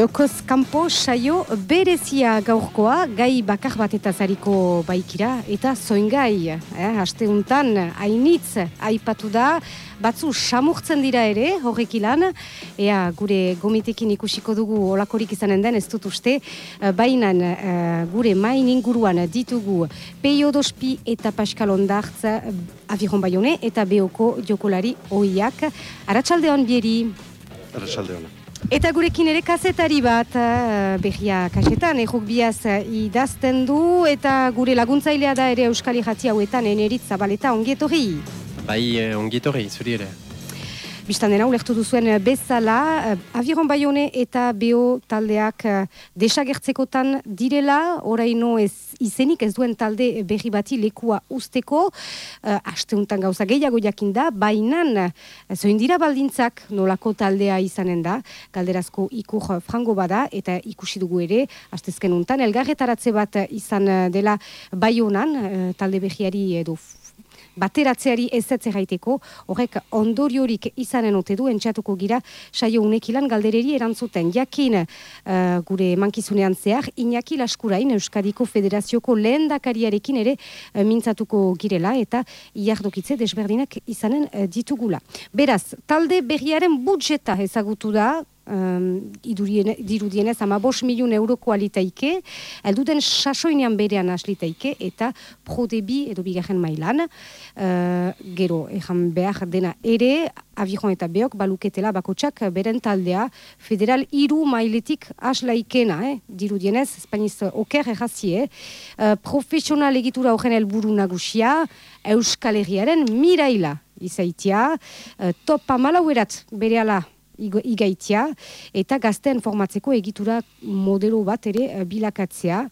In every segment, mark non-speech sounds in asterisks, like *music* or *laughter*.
Jokoz kanpo saio berezia gaurkoa, gai bakar bat eta zariko baikira, eta zoin gai, eh, haste untan, hainitz, aipatu da, batzu samurtzen dira ere, horrek ilan, ea gure gomitekin ikusiko dugu olakorik izanen den, ez dut uste, eh, bainan eh, gure main inguruan ditugu Peio Dospi eta Pascal Ondartz, aviron baione, eta beoko jokolari oiak. Aratxaldeon bieri. Arratxaldeon. Eta gurekin ere kazetari bat, uh, behia kasetan, errok biaz idazten du, eta gure laguntzailea da ere Euskali Jatzi hauetan eneritz zabaleta ongietorri. Bai, eh, ongietorri, zuri ere. Bistan dena, ulertu duzuen eh, bezala, uh, aviron baione eta BO taldeak uh, desagertzekotan direla, oraino ez izenik ez duen talde berri bati lekua usteko, uh, asteuntan gauza gehiago jakinda, bainan, zoin dira baldintzak nolako taldea izanen da, galderazko ikur frango bada, eta ikusi dugu ere, astezken untan, elgarretaratze bat izan dela baionan, uh, talde berriari edo bateratzeari ez gaiteko, horrek ondoriorik izanen ote du entxatuko gira saio unekilan galdereri erantzuten. Jakin uh, gure mankizunean zehar, Iñaki Laskurain Euskadiko Federazioko lehen dakariarekin ere uh, mintzatuko girela eta iardokitze desberdinak izanen uh, ditugula. Beraz, talde berriaren budjeta ezagutu da, um, dirudienez ama bos miliun euroko alitaike, elduden sasoinean berean aslitaike, eta prodebi edo bigarren mailan, uh, gero, ejan behar dena ere, abijon eta beok baluketela bakotsak beren taldea, federal iru mailetik aslaikena, eh? dirudienez, espainiz oker errazie, uh, profesional egitura horren helburu nagusia, Euskal Herriaren miraila izaitia, uh, top amalauerat bere ala igaitia, eta gazten formatzeko egitura modelo bat ere uh, bilakatzea.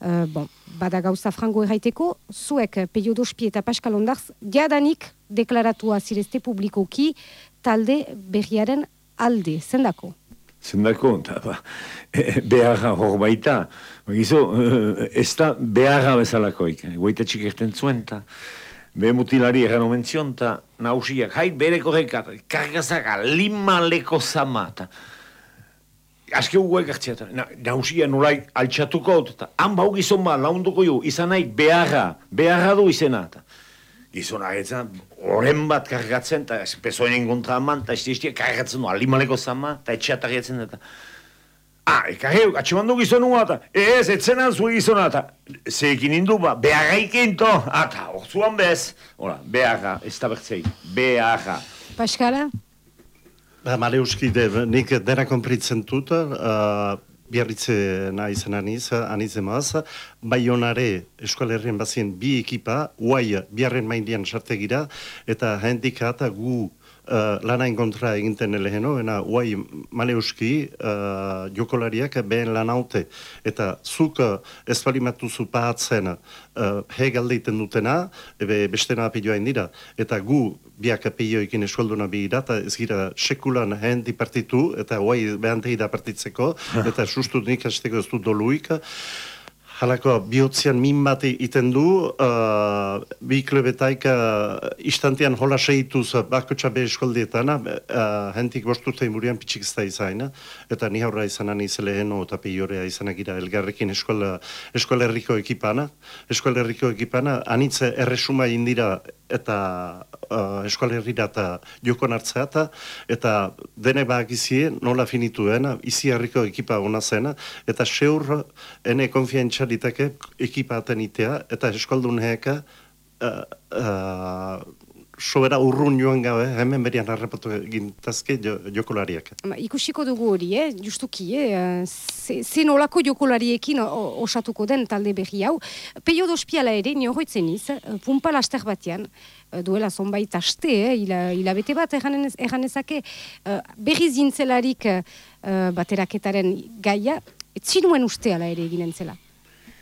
Uh, bon, bada gauza frango erraiteko, zuek Peio Dospi eta Pascal Ondarz, diadanik deklaratua zirezte publikoki talde berriaren alde, zendako? Zendako, ba, e, beharra hor baita, gizo, ez da beharra bezalakoik, guaita txik erten zuen, eta Be mutilari egan omentzion, eta nausiak, hai bereko rekat, kargazaka, lima leko zama, eta aske hugu ekartzea, eta na, nausia nolai altxatuko, eta han bau gizon ba, launduko jo, izan nahi beharra, beharra du izena, eta. Gizon agetzen, horren bat kargatzen, eta pesoinen kontra aman, eta ez kargatzen du, lima leko zama, eta etxeatak eta Ah, eka heu, atximandu gizon nua eta, ez, etzenan zuen gizona eta, zeekin indu ba, behagaik into, eta, orzuan bez, hola, behaga, ez da bertzei, behaga. Paskala? Ba, male uski, de, nik dena kompritzen dut, uh, biarritze nahi zen aniz, aniz emaz, bai honare eskualerrien bazien bi ekipa, uai, biarren maindian sartegira, eta hendikata gu uh, lanain kontra eginten eleheno, ena uai maleuski uh, jokolariak behen lanaute, eta zuk uh, ez balimatu zu pahatzen uh, hegaldeiten dutena, ebe bestena apilloa indira, eta gu biak apilloekin eskualduna bi eta ez gira sekulan hendi partitu, eta uai behan da partitzeko, *laughs* eta sustu nik azteko ez du doluik, Halako, bihotzean min bat iten du, uh, bi klebetaik uh, istantean hola seituz bako txabe eskoldietan, uh, hentik bostute murian pitxik ez da izan, eta ni haurra izan ani zeleheno eta peiorea izan agira elgarrekin eskola, eskola herriko ekipana. Eskola herriko ekipana, anitze erresuma indira eta uh, eskola herrira eta jokon hartzea eta, eta dene bak izie, nola finituen, izi herriko ekipa hona zena, eta seur ene konfientza liteke ekipa itea, eta eskaldun heka uh, uh, sobera urrun joan gabe, hemen berian harrapatu gintazke jo, jokolariak. Ba, ikusiko dugu hori, eh? justuki, eh? zen olako jokolariekin osatuko den talde berri hau. Peio dospiala ere, niohoitzen iz, pumpa laster batean, duela zonbait aste, eh? ila, bete bat erganezake, uh, berri zintzelarik uh, bateraketaren gaia, etzinuen usteala ere eginen zela.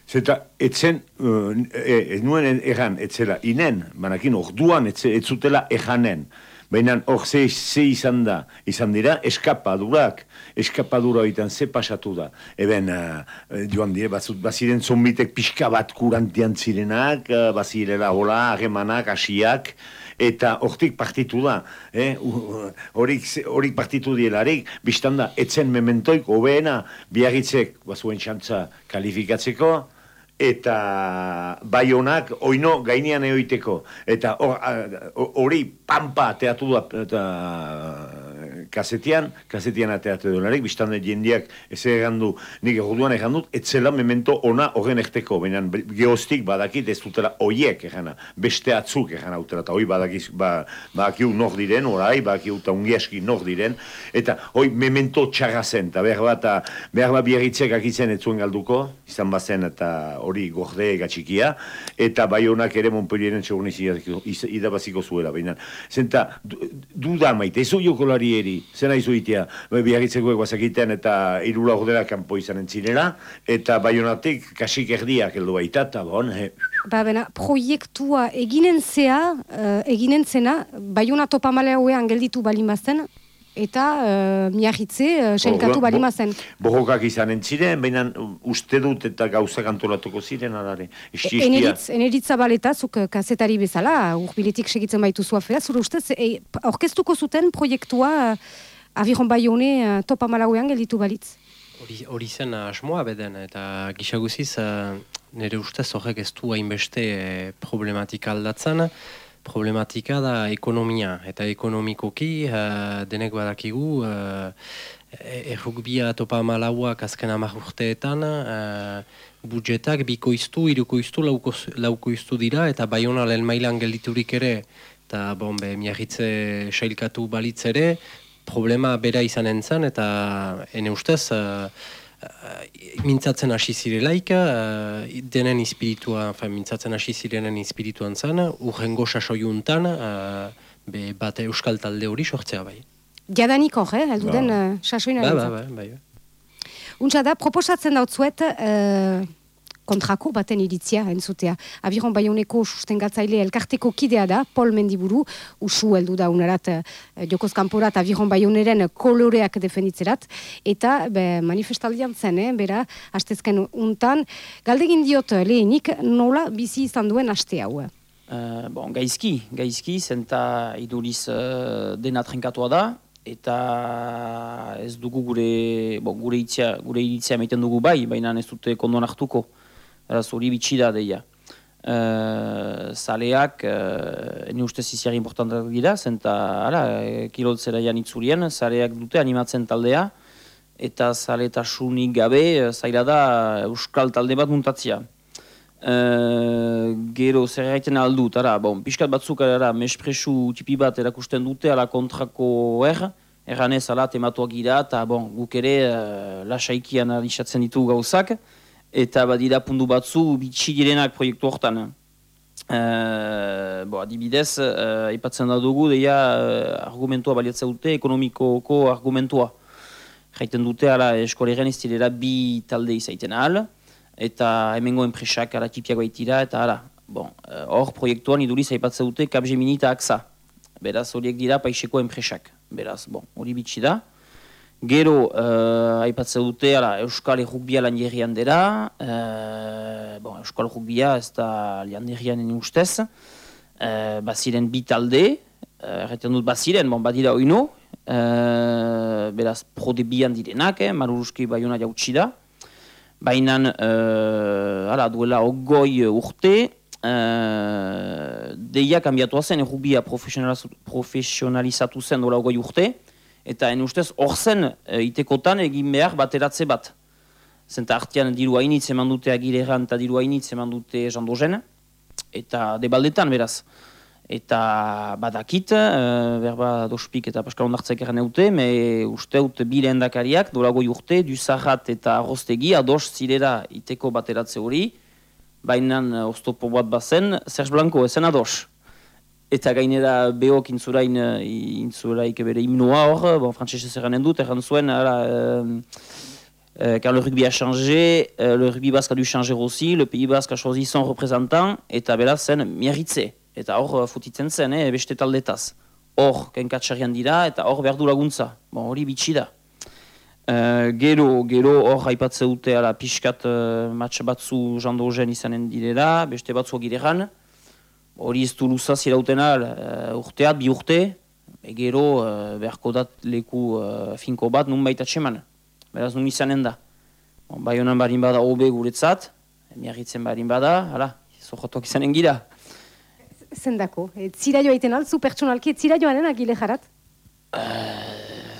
Zeta, etzen, uh, e, nuen erran, etzela, inen, banakin, orduan, etze, etzutela erranen. Baina hor ze, ze izan da, izan dira eskapadurak, eskapadura horietan ze pasatu da. Eben, uh, joan dire, bazut, baziren zombitek pixka bat kurantian zirenak, uh, bazirela hola, harremanak, asiak, eta hortik partitu da, eh? horik, horik partitu dielarik, biztan da, etzen mementoik, hobeena, biarritzek, bazuen txantza kalifikatzeko, eta bai honak oino gainean eoiteko. Eta hori pampa teatu da eta kasetian, kasetian ateatu duelarik, biztan jendiak ez egan du, nik eguduan egan dut, etzela memento ona horren ekteko, baina geostik badakit ez dutela oiek egana, beste atzuk egana utela, eta hoi badakiz, ba, badakiu nor diren, orai, badakiu eta ungiaski nor diren, eta hoi memento txarra zen, eta behar bat, behar bat biarritzek akitzen ez zuen galduko, izan bazen eta hori gorde egatxikia, eta bai honak ere Montpellieren txegun idabaziko zuela, baina, zenta, duda maite, ez jokolari eri, zen aizu itea, bai, biarritzeko eguazakiten eta irula ordera kanpo izan entzinera, eta baionatik kasik erdiak heldu baita, eta bon, he. Ba, bena, proiektua eginen zea, uh, eginen zena, baiona topamaleuean gelditu balimazten, eta uh, miarritze uh, sailkatu bali mazen. Borrokak izan entziren, baina uste dut eta gauza antolatuko ziren adare. E, eneritz, eneritz zabaleta, zuk kazetari bezala, urbiletik segitzen baitu zua fera, zure ustez, e, orkestuko zuten proiektua uh, aviron bai hone uh, topa malauean gelditu balitz? Hori zen asmoa beden, eta gisaguziz, uh, nire ustez horrek ez du hainbeste eh, problematika aldatzen, problematika da ekonomia, eta ekonomikoki uh, denek badakigu uh, errugbia topa malauak azken amak urteetan uh, budgetak bikoiztu, irukoiztu, laukoiztu dira, eta baiona lehen mailan gelditurik ere, eta bon, be, miarritze sailkatu balitz ere, problema bera izan entzan, eta ene ustez, uh, mintzatzen hasi zirelaik, uh, denen espiritua, enfin, mintzatzen hasi zirenen espirituan zan, urrengo sasoiuntan, uh, be bat euskal talde hori sortzea bai. Jadanik hor, eh, eldu den ba. uh, sasoin ba, ba, ba, bai. Untsa da, proposatzen dautzuet, uh, kontrako baten iritzia entzutea. Abiron Baioneko sustengatzaile elkarteko kidea da, Paul Mendiburu, usu heldu da unarat eh, Jokoz Kamporat Abiron Baioneren koloreak defenditzerat, eta be, manifestaldian zen, eh, bera, hastezken untan, galdegin diot lehenik nola bizi izan duen aste hau. Uh, bon, gaizki, gaizki, zenta iduriz uh, dena trenkatua da, eta ez dugu gure, bon, gure itzia, gure iritzia meiten dugu bai, baina ez dute kondon hartuko. Eraz hori bitxi da deia. Uh, zaleak, uh, ene ustez iziar importantak dira, zenta, ara, kiloltzera janitzurien, zaleak dute animatzen taldea, eta zaletasunik gabe, zaila da, euskal talde bat muntatzia. Uh, gero zer gaiten aldut, ara, bon, pixkat batzuk, ara, mespresu tipi bat erakusten dute, ala kontrako er, erranez, ala, tematuak gira, eta, bon, guk ere, uh, lasaikian adixatzen ditu gauzak, eta badira pundu batzu bitxi direnak proiektu hortan. Uh, bo, adibidez, uh, ipatzen da dugu, deia uh, argumentua baliatzea dute, ekonomikoko argumentua. Jaiten dute, ala, eskoleren ez direla bi talde izaiten ahal, eta hemengo enpresak ala tipiago aitira, eta ala, bon, hor proiektuan iduriz aipatzen dute Capgemini eta AXA. Beraz, horiek dira paiseko enpresak. Beraz, bon, hori bitxi da. Gero, uh, aipatzen dute, ala, Euskal Errukbia lan jerrian dela, uh, bon, Euskal Errukbia ez da lan jerrian ustez, uh, baziren bi talde, erretzen uh, dut baziren, bon, badira oino, uh, beraz, prode bian direnak, eh, maruruski baiona jautsi da, baina, uh, duela ogoi urte, uh, deia kambiatu zen, Errukbia profesionalizatu zen duela ogoi urte, eta en ustez hor zen e, itekotan egin behar bateratze bat. Zenta artian diru hainitz eman dute agileran eta diru hainitz eman dute jandozen, eta debaldetan beraz. Eta badakit, e, berba dospik eta paskal ondartzek eran eute, me uste ut bile endakariak, dolagoi urte, duzarrat eta arrostegi ados zirera iteko bateratze hori, baina oztopo bat bazen, Serge Blanco ezen ados eta gainera behok intzurain eh, intzuraik bere himnoa hor, bon, frantzese zerren endut, erran zuen, ara, euh, euh, car le rugby a changé, euh, le rugby basque a dû changer aussi, le Pays Basque a choisi son représentant, eta bela zen miarritze, eta hor euh, futitzen zen, eh, beste taldetaz. hor kenkatxarrian dira, eta hor behar du laguntza. Bon, hori bitxi da. Uh, gero, gero hor haipatze dute ala pixkat uh, matx batzu jando izanen direla, beste batzu gireran. Hori ez du luzaz irauten al, uh, urteat, bi urte, e gero uh, beharko dat leku uh, finko bat nun baita txeman. Beraz nun izanen da. Bon, bai honan barin bada hobe guretzat, miarritzen barin bada, hala, zohotok izanen gira. Zendako, e, zira joa iten al, zu pertsonalki, zira joanen agile jarat?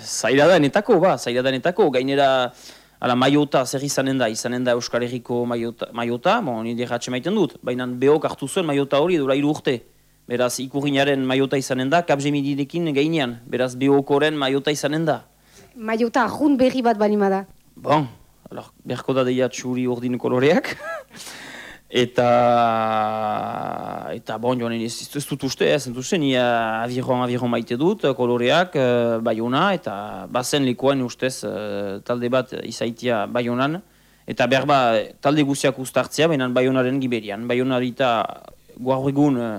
zaila da netako, ba, zaila da netako, gainera, ala, maiota, zer izanen da, izanen da Euskal Herriko maiota, maiota bon, nire ratxe maiten dut, baina behok hartu zuen maiota hori dura iru urte. Beraz, ikurriñaren maiota izanen da, kapjemidinekin gainean, beraz, behokoren maiota izanen da. Maiota ahun berri bat balima da. Bon, alor, berko da deia txuri urdin koloreak. *laughs* Eta, eta bon, joan ez, ez dut uste, ez dut uste, ni aviron, aviron maite dut, koloreak, uh, baiona, eta bazen likoan ustez uh, talde bat izaitia baionan, eta berba talde guziak ustartzea, baina baionaren giberian. Baionari eta guar egun uh,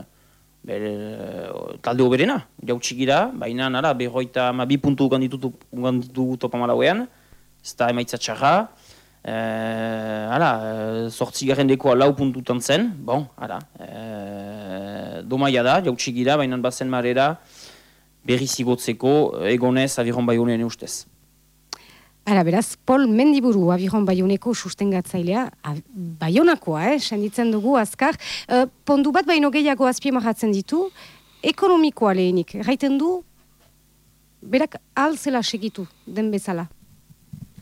talde oberena, jautxigira, baina nara, berroita ma bi puntu ganditu, ganditu topamalauean, ez da emaitza txarra, Uh, ala, sortzi garen dekoa lau puntutan zen, bon, ala, uh, domaia da, jautxigira, baina bazen marera berri zigotzeko egonez aviron baiunen ustez. Ara, beraz, Pol Mendiburu aviron baiuneko sustengatzailea, baionakoa, eh, senditzen dugu, azkar, uh, pondu bat baino gehiago azpiemahatzen ditu, ekonomikoa lehenik, gaiten du, berak alzela segitu den bezala.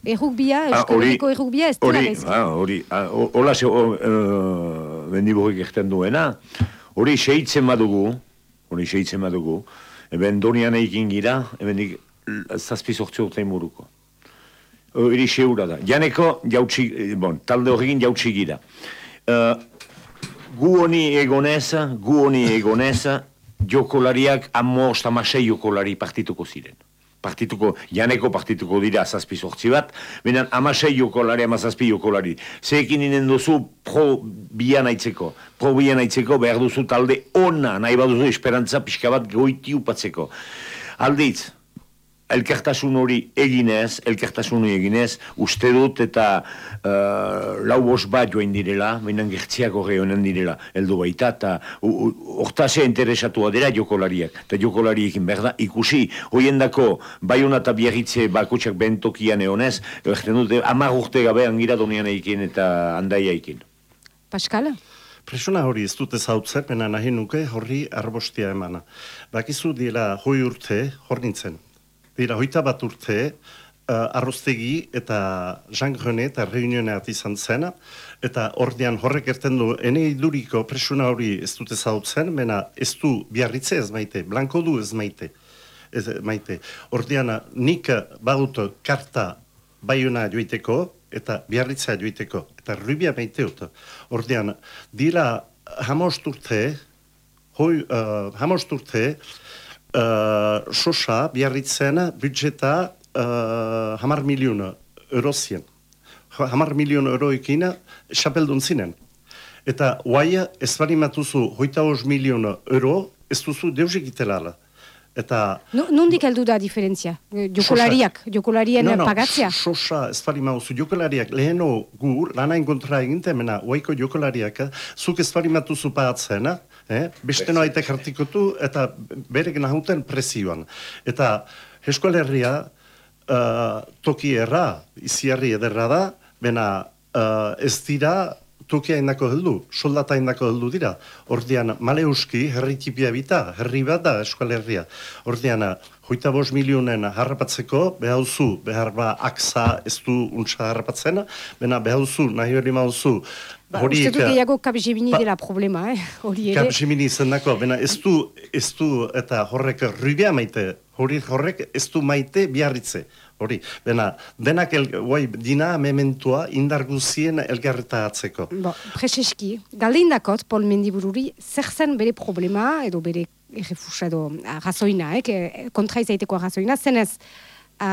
Errugbia, ah, Euskal Herriko errugbia ez dira gaizki. Hori, ah, hola ze, bendiburrik egiten duena, hori seitzen badugu, hori seitzen badugu, eben donian eikin gira, eben dik zazpi sortzi urtein buruko. Hori seura da. Janeko, jautsi, bon, talde horrekin jautsi gira. Uh, gu honi egoneza, gu honi egoneza, jokolariak amosta masei jokolari partituko ziren partituko, janeko partituko dira zazpi sortzi bat, benen amasei jokolari, amazazpi jokolari. Zeekin inen duzu pro bian aitzeko, pro bian aitzeko behar duzu talde ona, nahi baduzu esperantza pixka bat goiti upatzeko. Alditz, elkartasun hori eginez, elkartasun hori eginez, uste dut eta uh, lau bos bat joain direla, mainan gertziak horre honen direla, eldu baita, eta hortazea interesatua dira jokolariak, eta jokolariekin berda, ikusi, hoien dako, bai eta biarritze bakutsak bentokian egonez, egiten dut, amar urte gabe angira donian eikin eta andaia eikin. Paskala? Presuna hori ez dut ezautzen, mena nahi nuke horri arbostia emana. Bakizu dira hoi urte, hor nintzen, Dira, hoita bat urte, uh, arroztegi eta Jean Grenet eta reunioneat izan zen, eta ordean horrek erten du, ene iduriko presuna hori ez dute zautzen, mena ez du biarritze ez maite, blanko du ez maite. Ez maite. Ordean, nik badut karta baiuna joiteko, eta biarritzea joiteko, eta rubia maite dut. Ordean, dira hamost urte, hoi, uh, hamost urte, uh, sosa biarritzen budjeta uh, hamar milion euro zien. Hamar milion euroekin xapeldun zinen. Eta guai ez bali matuzu hoita hoz milion euro ez duzu deusik itelala. Eta... Nundik heldu da diferentzia? Jokolariak, jokolarien no, no, pagatzia? Sosa, ez bali mauzu, jokolariak leheno gur, lanain kontra egintemena, oaiko jokolariak, zuk ez bali matuzu pagatzena, eh? Beste noaitek hartikotu eta berek nahuten presioan. Eta eskualerria uh, toki erra, iziarri ederra da, bena uh, ez dira tokia indako heldu, soldata indako heldu dira. Ordian, maleuski, herri tipia bita, herri bat da eskualerria. Ordian, hoita bos milionen harrapatzeko, behauzu, behar ba, aksa ez du untsa harrapatzen, bena behauzu, nahi hori mauzu, Ba, uste dut gehiago kapjemini ba, dela problema, eh? *laughs* hori ere. Kapjemini izan dako, bena ez du, ez du eta horrek rubia maite, hori horrek ez du maite biarritze. Hori, bena, denak el, guai, dina mementua indarguzien elgarreta atzeko. Bo, preseski, galde Paul Mendibururi, zer zen bere problema, edo bere errefusa edo razoina, eh? kontra izaiteko razoina, zenez,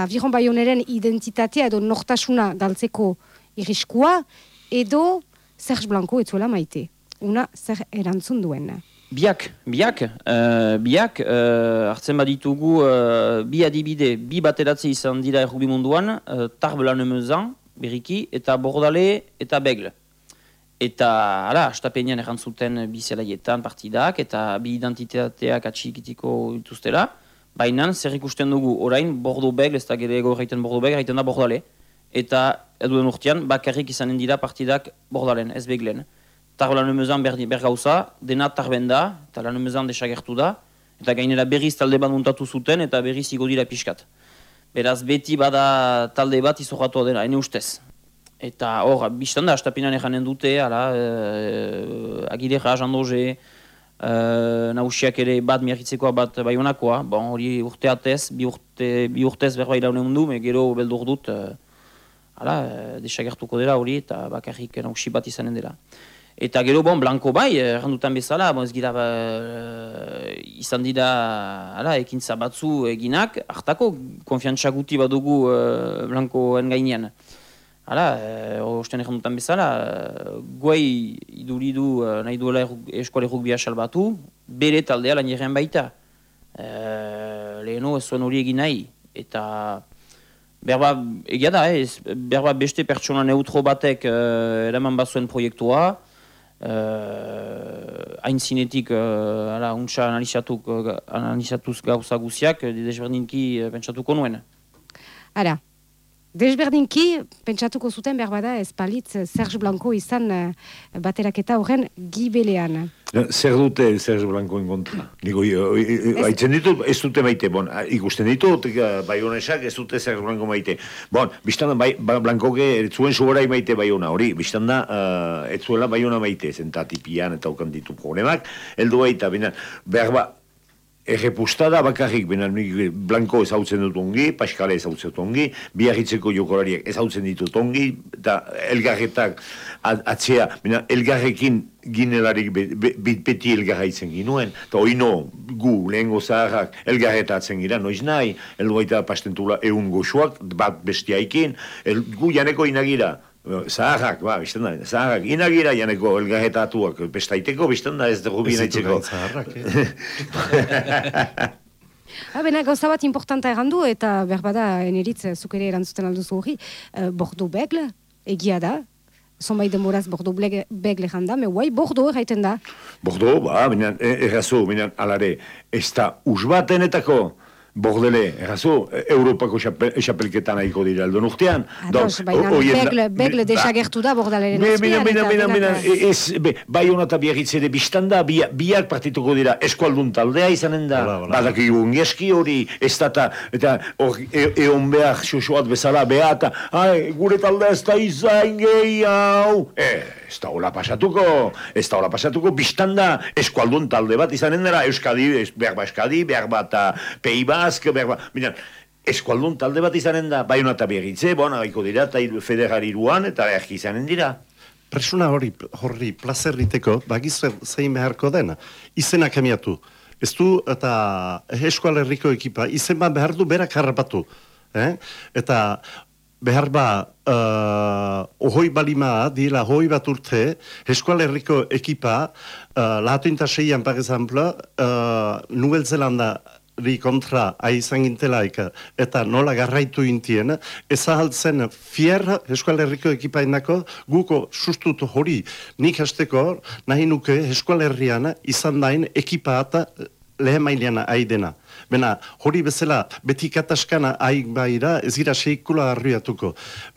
Viron Bayoneren identitatea edo nortasuna galtzeko iriskua, edo Serge Blanco etzuela maite. Una zer erantzun duen. Biak, biak, uh, biak, uh, hartzen baditugu uh, bi adibide, bi bateratze izan dira errubi munduan, uh, tarbelan emezan, berriki, eta bordale eta begle. Eta, ala, astapenean errantzuten bi zelaietan partidak, eta bi identitateak atxikitiko dituztela, baina zer ikusten dugu orain, bordo begle, ez da gero ego erraiten bordo begle, erraiten da bordale, eta eduen urtean, bakarrik izanen dira partidak bordalen, ez beglen tar lan emezan ber, ber gauza, dena tarben da, eta lan emezan desagertu da, eta gainera berriz talde bat muntatu zuten, eta berriz igo dira pixkat. Beraz, beti bada talde bat izoratu dena, ene ustez. Eta hor, biztan da, astapinan eganen dute, ala, e, agire jandoze, e, nausiak ere bat miarritzekoa bat baionakoa, bon, hori urte atez, bi, urte, bi urtez berba iraunen mundu, me gero beldur dut, e, ala, e, desagertuko dela hori, eta bakarrik nausi bat izanen dela. Eta gero, bon, blanko bai, errandutan bezala, bon, ez gira, ba, izan dira, ala, ekintza batzu eginak, hartako, konfiantza guti badugu uh, blankoen gainean. Hala, uh, osten errandutan bezala, uh, guai iduridu uh, nahi duela eskuale rugbi salbatu, bere taldea lan baita. Uh, leheno ez zuen hori egin nahi, eta... Berba, egia da, eh, berba beste pertsona neutro batek uh, eraman bazuen proiektua, uh, hain zinetik uh, ala, untsa analizatuk, uh, analizatuz gauza guziak, desberdinki uh, pentsatuko nuen. Ara, desberdinki pentsatuko zuten behar bada ez palitz Serge Blanco izan uh, bateraketa horren gibelean. Zer dute Serge Blancoen kontra? Digo, haitzen ditut, ez dute maite, bon, ikusten ditut, bai honesak, ez dute Serge Blanco maite. Bon, biztan da, bai, ba, Blancoke zuen zuberai maite bai hona, hori, biztan da, uh, ez zuela bai hona maite, zentatipian eta okan ditu problemak, heldu baita, bina, behar ba, Errepustada bakarrik, benen Blanco ezautzen dut ongi, Paskale ezautzen dut ongi, biarritzeko jokolariak ezautzen ditut ongi, eta elgarretak atzea, benen elgarrekin ginelarik beti elgarra itzen ginuen, eta oino gu lehengo zaharrak elgarreta atzen gira, noiz nahi, eldu baita pastentula egun goxuak, bat bestiaikin, el, gu janeko inagira, Zaharrak, ba, bizten da, zaharrak, inagira janeko elgahetatuak, bestaiteko, bizten da, ez dugu binaitzeko. Ez zaharrak, *laughs* eh? Bena, gauza bat importanta errandu, eta berbada, eneritz, zuk ere erantzuten alduzu hori, uh, Bordeaux Begle, egia da, zonbait demoraz Bordeaux Begle janda, me guai Bordeaux erraiten da. Bordeaux, ba, binean, errazu, binean, alare, ez da usbatenetako, Bordele, errazo, Europako esapelketan nahiko dira aldon urtean. Ados, baina begle, begle desagertu da bordalaren azpian. Bina, bina, bina, ez, be, bai honata biarritze ere biztanda, bi, biak partituko dira eskualdun taldea izanen da, badak egun eski hori, ez data, eta e, eon behar xoxoat bezala, behata, gure taldea ez da izain gehi hau. Eh, ez da hola pasatuko, ez da hola pasatuko, biztanda eskualdun talde bat izanen dara, Euskadi, behar ba Euskadi, behar bat Pei Bask, behar ba, minan, eskualdun talde bat izanen da, bai hona tabegitze, bona, baiko dira, eta federar iruan, eta behar izanen dira. Presuna hori, horri, plazerriteko, bagiz zein beharko dena, izena kamiatu. Ez du, eta eskualerriko ekipa, izen bat behar du berak harrapatu. Eh? Eta behar ba, uh, ohoi balima, dila hoi bat urte, eskual ekipa, uh, lahatu inta seian, par exemple, uh, Nuel Zelanda ri kontra aizan gintelaik eta nola garraitu intien, ezahaltzen fier eskual herriko ekipa indako, guko sustut hori nik hasteko nahi nuke eskual herrian izan dain ekipa eta lehen mailean aidena. Bena, hori bezala, beti kataskana haik baira, ez gira seikula arriatuko.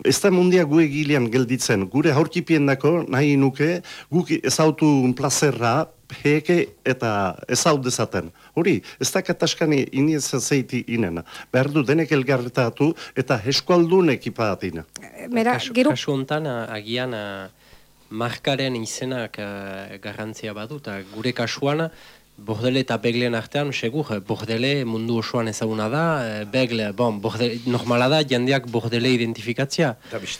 Ez da mundia gu egilean gelditzen, gure haurkipien dako, nahi nuke, guk ezautu plazerra, heke eta ezaut dezaten. Hori, ez da kataskani iniez zeiti inena. Behar du denek elgarretatu eta eskualdun ekipatina. Mera, gero... Kasu ontan, agian, markaren izenak uh, garrantzia badu, eta gure kasuan, Bordele eta Begleen artean, segur, Bordele mundu osoan ezaguna da, eh, Begle, bon, bordele, normala da, jendeak Bordele identifikatzia.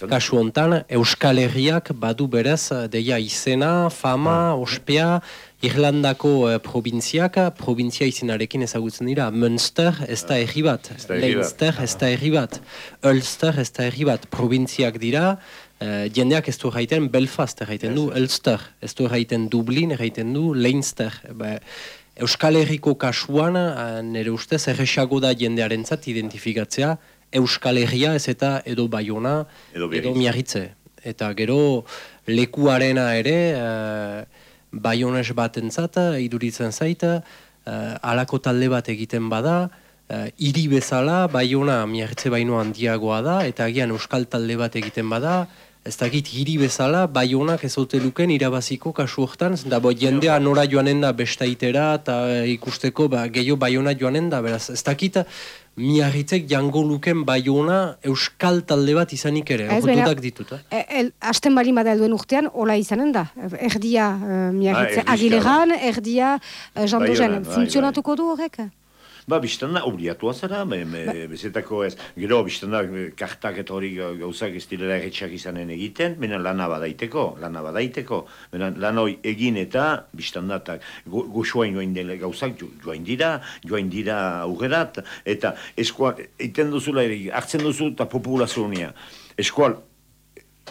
Kasu hontan, Euskal Herriak badu berez, eh, deia izena, fama, ah. ospea, Irlandako uh, provinziak, provinzia izenarekin ezagutzen dira. Münster ez da erri bat, Leinster ez da erri bat, Ulster ez da erri bat, provinziak dira, Uh, jendeak ez du erraiten Belfast erraiten du, Elster, ez du erraiten Dublin erraiten du, Leinster. Ba, Euskal Herriko kasuan, uh, nire ustez, erresago da jendearen zat identifikatzea, Euskal Herria ez eta edo Bayona, Edo edo. Miarritze. Eta gero lekuarena ere, uh, Bayones bat entzat, iduritzen zaita, uh, alako talde bat egiten bada, uh, hiri bezala, Bayona Miarritze baino handiagoa da, eta agian Euskal talde bat egiten bada, ez dakit hiri bezala, Bayonak ez ote luken irabaziko kasu hortan, da bo jendea nora joanen da bestaitera, eta ikusteko ba, gehiago Bayona joanen da, beraz, ez dakit, miarritzek jango luken Bayona Euskal talde bat izanik ere, dudak ditut. Eh? E, el, asten bali bada helduen urtean, hola izanen da. Erdia uh, miagitze Ah, erdizka, agileran, erdia uh, jandozen. Baionan, bai, Funtzionatuko du horrek? Ba, biztan da, obligatua zara, be, be, bezetako ez, gero, biztan da, eh, kartak eta hori gau- gauzak ez direla erretxak izanen egiten, bena lana badaiteko, lana badaiteko, bena lan hori egin eta, biztan da, eta goxoain joain dela gauzak jo- joain dira, joain dira aurrerat, eta eskual, egiten duzula ere, hartzen duzu eta populazionia, eskual,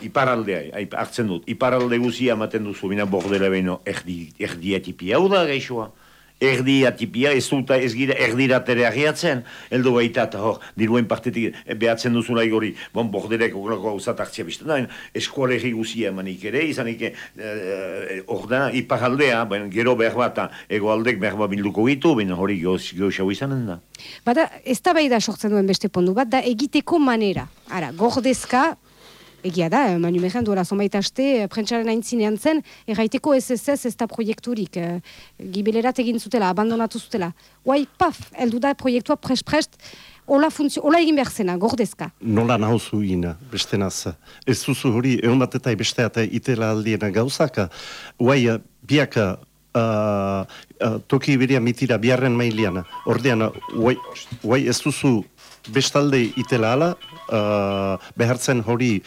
iparaldea, hartzen dut, iparalde guzia ematen duzu, bina bordela behin erdi, erdi atipia, hau da gaixoa. Erdi atipia, ez duta ez gira erdiratere agiatzen, heldu baita eta hor, diruen partetik e, behatzen duzula igori, bon, bordelek horrelako gauzat hartzia bizten da, eskualegi guzia emanik ere, izanik e, e, hor da, iparaldea, ben, gero behar bat, egoaldek behar bat bilduko gitu, ben hori gehoz, gehoz izanen da. Bada, ez da bai da sortzen duen beste pondu bat, da egiteko manera. Ara, gordezka, egia da, eh, Manu Megen duela zonbait aste, eh, prentsaren aintzinean zen, erraiteko ez ez ez ez da proiekturik. Eh, gibelerat egin zutela, abandonatu zutela. Guai, paf, eldu da proiektua prest-prest, hola, funtzio, hola egin behar zena, gordezka. Nola nauzu ina, beste naz. Ez duzu hori, egon bat eta beste eta itela aldiena gauzaka. Guai, biak uh, uh, toki beria mitira biharren mailiana. Ordean, guai, guai ez duzu bestalde itela ala, uh, behartzen hori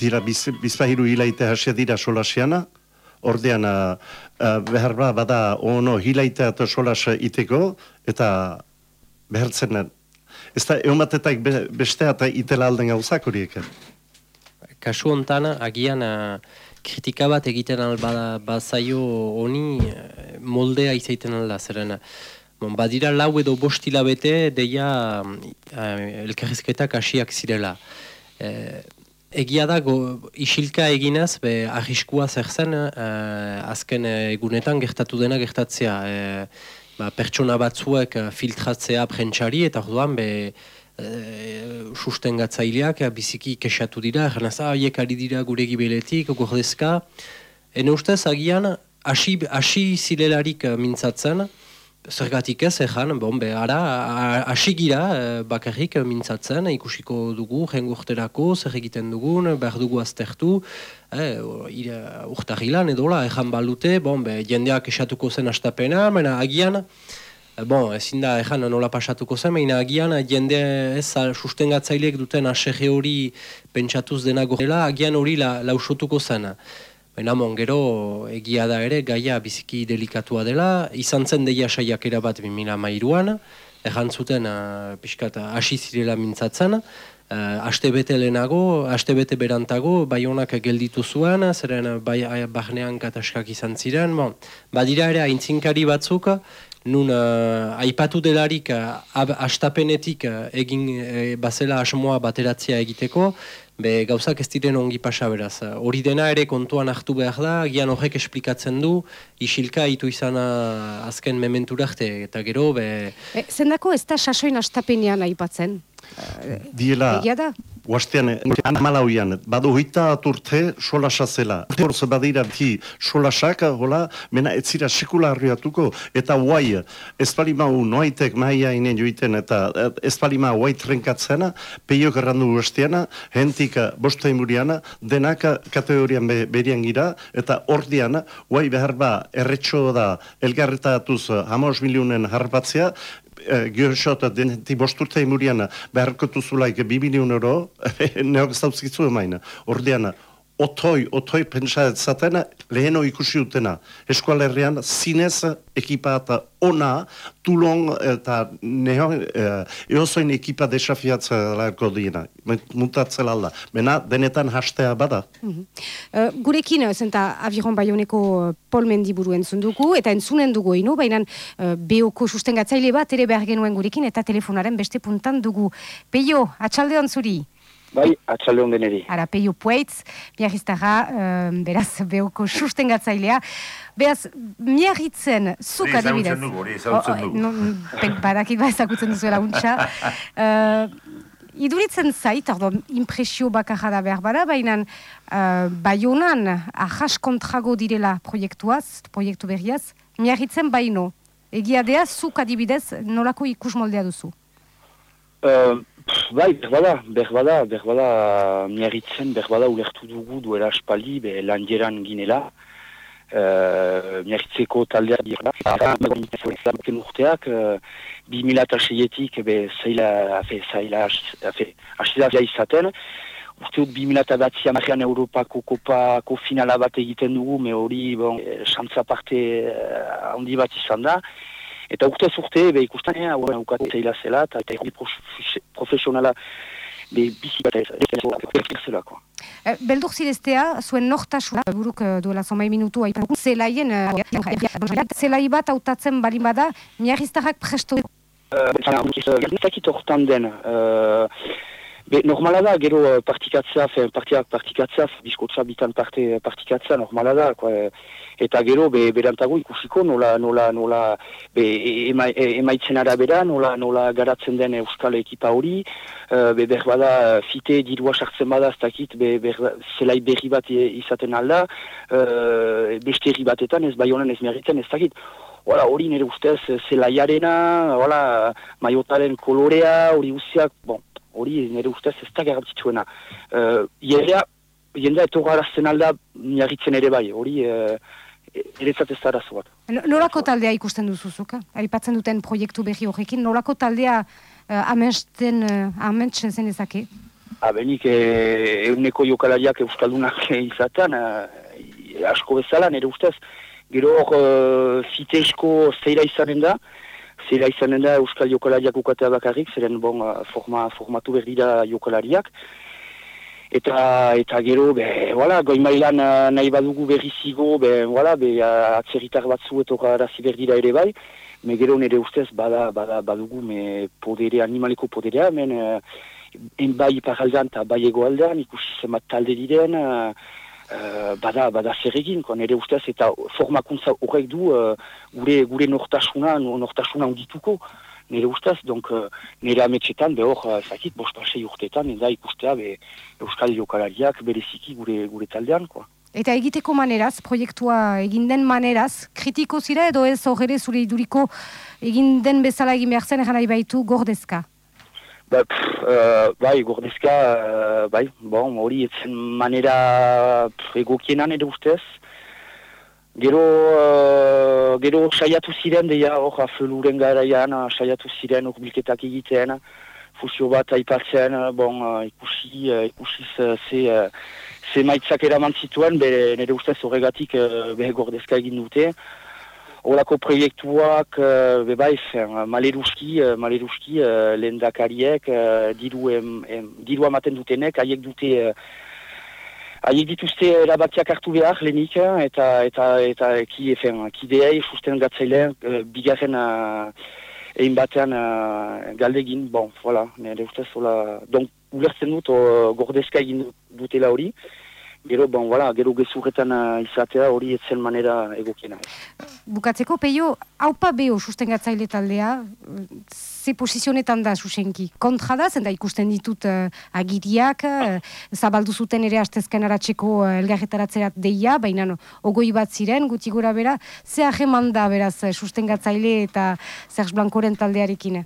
dira biz, bizpahiru hilaite hasia dira solaseana, ordean uh, uh, behar ba, bada ono hilaite eta solas iteko, eta behartzen Ez da, egon batetak be, beste eta itela alden gauzak horiek. Kasu hontan agian eh, kritika bat egiten alba bazaio honi eh, moldea izaiten alda, zeren bon, badira lau edo bostila bete deia uh, elkarrizketak hasiak zirela. Eh, egia da, go, isilka eginaz, be, arriskua zer zen, eh, azken egunetan gertatu dena gertatzea. Eh, ba, pertsona batzuek eh, filtratzea prentsari, eta orduan be, e, sustengatzaileak eh, biziki kesatu dira, ah, haiek ari dira gure gibeletik, gordezka. Ene ustez, agian, hasi eh, mintzatzen, zergatik ez, ejan, bon, be, ara, a- hasi eh, bakarrik eh, mintzatzen, ikusiko dugu, jengo urterako, zer egiten dugun, behar dugu aztertu, eh, urtarrilan edola, ejan balute, bon, be, jendeak esatuko zen astapena, mena agian, Eh, Bon, ezin da ejan nola pasatuko zen, baina agian jende ez sustengatzaileek duten aserre hori pentsatuz dena dela, agian hori la, lausotuko zen. Baina mon, gero egia da ere, gaia biziki delikatua dela, izan zen deia saiakera bat 2000 mairuan, erran zuten uh, pixkat hasi zirela mintzatzen, uh, aste bete lehenago, aste bete berantago, bai honak gelditu zuen, zeren bai barnean kataskak izan ziren, bon, badira ere aintzinkari batzuk, nun uh, aipatu delarik uh, astapenetik uh, egin uh, bazela asmoa bateratzea egiteko, be gauzak ez diren ongi pasa beraz. Hori dena ere kontuan hartu behar da, gian horrek esplikatzen du, isilka itu izana azken mementura arte, eta gero, be, E, zendako ez da sasoin astapenean aipatzen. Diela, Egia da. Oastean, amalauian, badu hoita aturte solasa zela. Horz badira ti solasak, hola, mena ez zira sekula arriatuko, eta guai, ez palimau noaitek maia inen joiten, eta eh, ez palimau guai trenkatzena, peiok errandu osteana, hentik eh, bosta imuriana, denak kategorian be, berian gira, eta ordian, guai behar ba, erretxo da, elgarretatuz hamos miliunen harbatzea, Uh, Gersot, den bosturte imuriana, beharkotu zulaik 2 milion euro, *laughs* neok zauzkitzu emaina. Ordean, otoi, otoi pentsa zaten, leheno ikusi dutena. Eskualerrean, zinez ekipa eta ona, tulon eta neon, eh, eozoin ekipa desafiatzea lako diena. Mutatzen alda. Mena, denetan hastea bada. Mm gurekin, zenta aviron baioneko Pol Mendiburu entzun dugu, eta entzunen dugu ino, baina uh, beoko sustengatzaile bat ere behar genuen gurekin, eta telefonaren beste puntan dugu. Peio, atxalde zuri? Bai, atxalde honden eri. Ara, peio pueitz, miarriztara, uh, beraz, beoko sustengatzailea. Beraz, miarritzen, zuk adibidez. Ezagutzen dugu, hori ezagutzen oh, dugu. No, badakit ba ezagutzen duzuela untxa. Uh, iduritzen zait, ordo, impresio bakarra da behar bada, baina uh, baionan, ahas kontrago direla proiektuaz, proiektu berriaz, miarritzen baino. Egia dea, zuk adibidez, nolako ikus moldea duzu? Uh, bai, berbada, berbada, berbada, miarritzen, berbada ulertu dugu duela espaldi, be landieran ginela. Uh, miarritzeko taldea dira. Zaten urteak, uh, bi mila eta seietik, be, zaila, afe, zaila, afe, asizazia izaten. Urte bi mila eta batzi amarean Europako kopako finala bat egiten dugu, me hori, bon, xantza parte uh, handi bat izan da. Eta urte zurte, be ikusten, ea, hori ukate zeila zela, eta eta profesionala be bizi bat ez zela, ko. Eh, beldur zireztea, zuen nortasuna, buruk eh, duela zomai minutu haipagun, zelaien, uh, zelai bat hautatzen balin bada, miarriztarrak presto. Zakit hortan den, uh, Be, normala da, gero partikatzea, partiak partikatzea, bizkotza bitan parte partikatzea, normala da, kwa, eta gero be, berantago ikusiko nola, nola, nola be, ema, emaitzen arabera, nola, nola garatzen den euskal ekipa hori, be, berbada fite dirua sartzen bada, ez dakit, be, ber, zelai berri bat izaten alda, uh, beste herri batetan, ez bai honen ez merritzen, ez dakit, Hola, hori nire ustez, zelaiarena, hola, maiotaren kolorea, hori guztiak, bon, hori nire ustez ez da garrantzitsuena. Uh, jendea, jendea etorra arazten alda miagitzen ere bai, hori uh, eretzat ez da arazo bat. Nolako taldea ikusten duzuzuk? Aipatzen duten proiektu behi horrekin, nolako taldea uh, amensten, uh, amentzen zen ezake? Abenik, e, euneko jokalariak euskaldunak *laughs* izaten, uh, asko bezala nire ustez, gero hor uh, fitezko zeira izanen da, zera izanen da Euskal Jokalariak ukatea bakarrik, zeren bon, forma, formatu berdi da Jokalariak. Eta, eta gero, be, wala, goi mailan uh, nahi badugu berrizigo, be, wala, be, atzerritar batzu etorra arazi berdi da ere bai, me gero nire ustez bada, bada, badugu me podere, animaleko poderea, men en bai iparaldean eta bai egoaldean, ikusi zemat talde diren, uh, Uh, bada, bada zer egin, nire ustez, eta formakuntza horrek du uh, gure, gure nortasuna, nortasuna ondituko, nire ustez, donk uh, nire ametxetan, behor, uh, zakit, bostasei urteetan, enda ikustea, be, Euskal Jokalariak bereziki gure, gure taldean, koa. Eta egiteko maneraz, proiektua egin den maneraz, kritiko zira edo ez horre zure iduriko egin den bezala egin behar zen, egan baitu gordezka? Ba, uh, bai, gordezka, uh, bai, bon, hori etzen manera egokienan edo ustez. Gero, uh, gero saiatu ziren, deia hor, afeluren garaian, saiatu ziren hor bilketak egiten, fusio bat aipatzen, bon, ikusi, ikusi ze, ze maitzak eraman zituen, bere nire ustez horregatik uh, behe gordezka egin dute. Olako proiektuak, uh, bebai, maleruski, uh, maleruski uh, lehen dakariek, uh, diru, em, em, diru amaten dutenek, haiek dute, uh, haiek dituzte erabakiak hartu behar lehenik, eta, eta, eta ki, efen, kideei, susten gatzailean, uh, bigarren uh, egin batean galdegin, bon, voilà, nire ustez, hola, donk, ulertzen dut, uh, gordezka egin dutela hori, gero, bon, voilà, gero gezurretan uh, izatea hori etzen manera egokiena. Bukatzeko, peio, haupa beho sustengatzaile taldea, ze posizionetan da susenki? Kontra da, zenda ikusten ditut uh, agiriak, uh, zabaldu zuten ere astezken aratzeko uh, elgarretaratzerat deia, baina no, ogoi bat ziren, guti gura bera, ze aheman da beraz sustengatzaile eta Serge Blancoren taldearekin?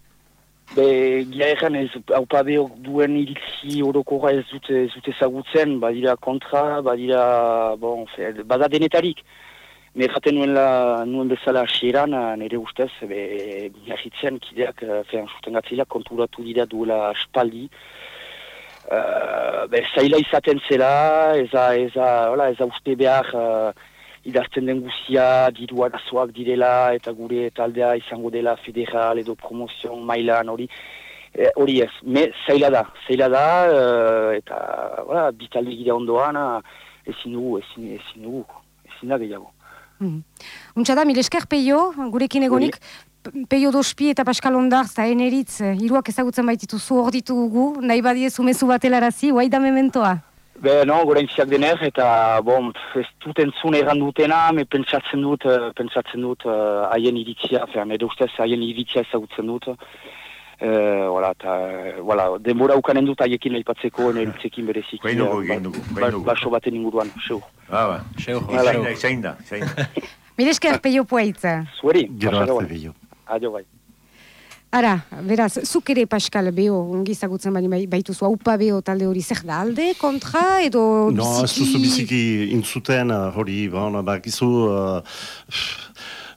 Be, gira egan ez, haupa duen iritzi orokorra ez dute, ez dute zagutzen, badira kontra, badira, bon, fe, bada denetarik. Merraten nuen, la, nuen bezala xeran, nire ustez, be, miahitzen kideak, fean susten gatzila, konturatu dira duela espaldi. uh, be, zaila izaten zela, eza, eza, hola, eza uste behar uh, idazten den guzia, diru arazoak direla, eta gure taldea izango dela federal edo promozion mailan hori, e, hori ez, me zaila da, zaila da, uh, eta, hola, bitalde gira ondoan, ezin dugu, ezin, ezin dugu, ezin da gehiago. Mm. Untsa da, milesker peio, gurekin egonik, peio dospi eta Pascal Ondar, za eneritz, hiruak ezagutzen baititu zu hor ditugu, nahi badiezu mezu bat elarazi, guai da mementoa? Be, no, gure intziak dener, eta, bon, ez dut entzun erran dutena, me pentsatzen dut, uh, pentsatzen dut, uh, haien iritzia, fer, nire ustez, haien iritzia ezagutzen dut, Uh, voilà, ta, voilà, denbora ukanen dut haiekin aipatzeko *laughs* neritzekin berezik. Gain dugu, gain dugu. Baso baten inguruan, seur. *laughs* Ah, ba. Seur, Zain da, zain da, da. Milesker peio poaitza. Zueri, Gero arte. Adio bai. Ara, beraz, zuk ere Pascal beho, ongi zagutzen bani bai, baituzu, haupa beho talde hori zer da alde, kontra, edo No, ez biziki... duzu biziki? intzuten hori, bon, bakizu... Uh,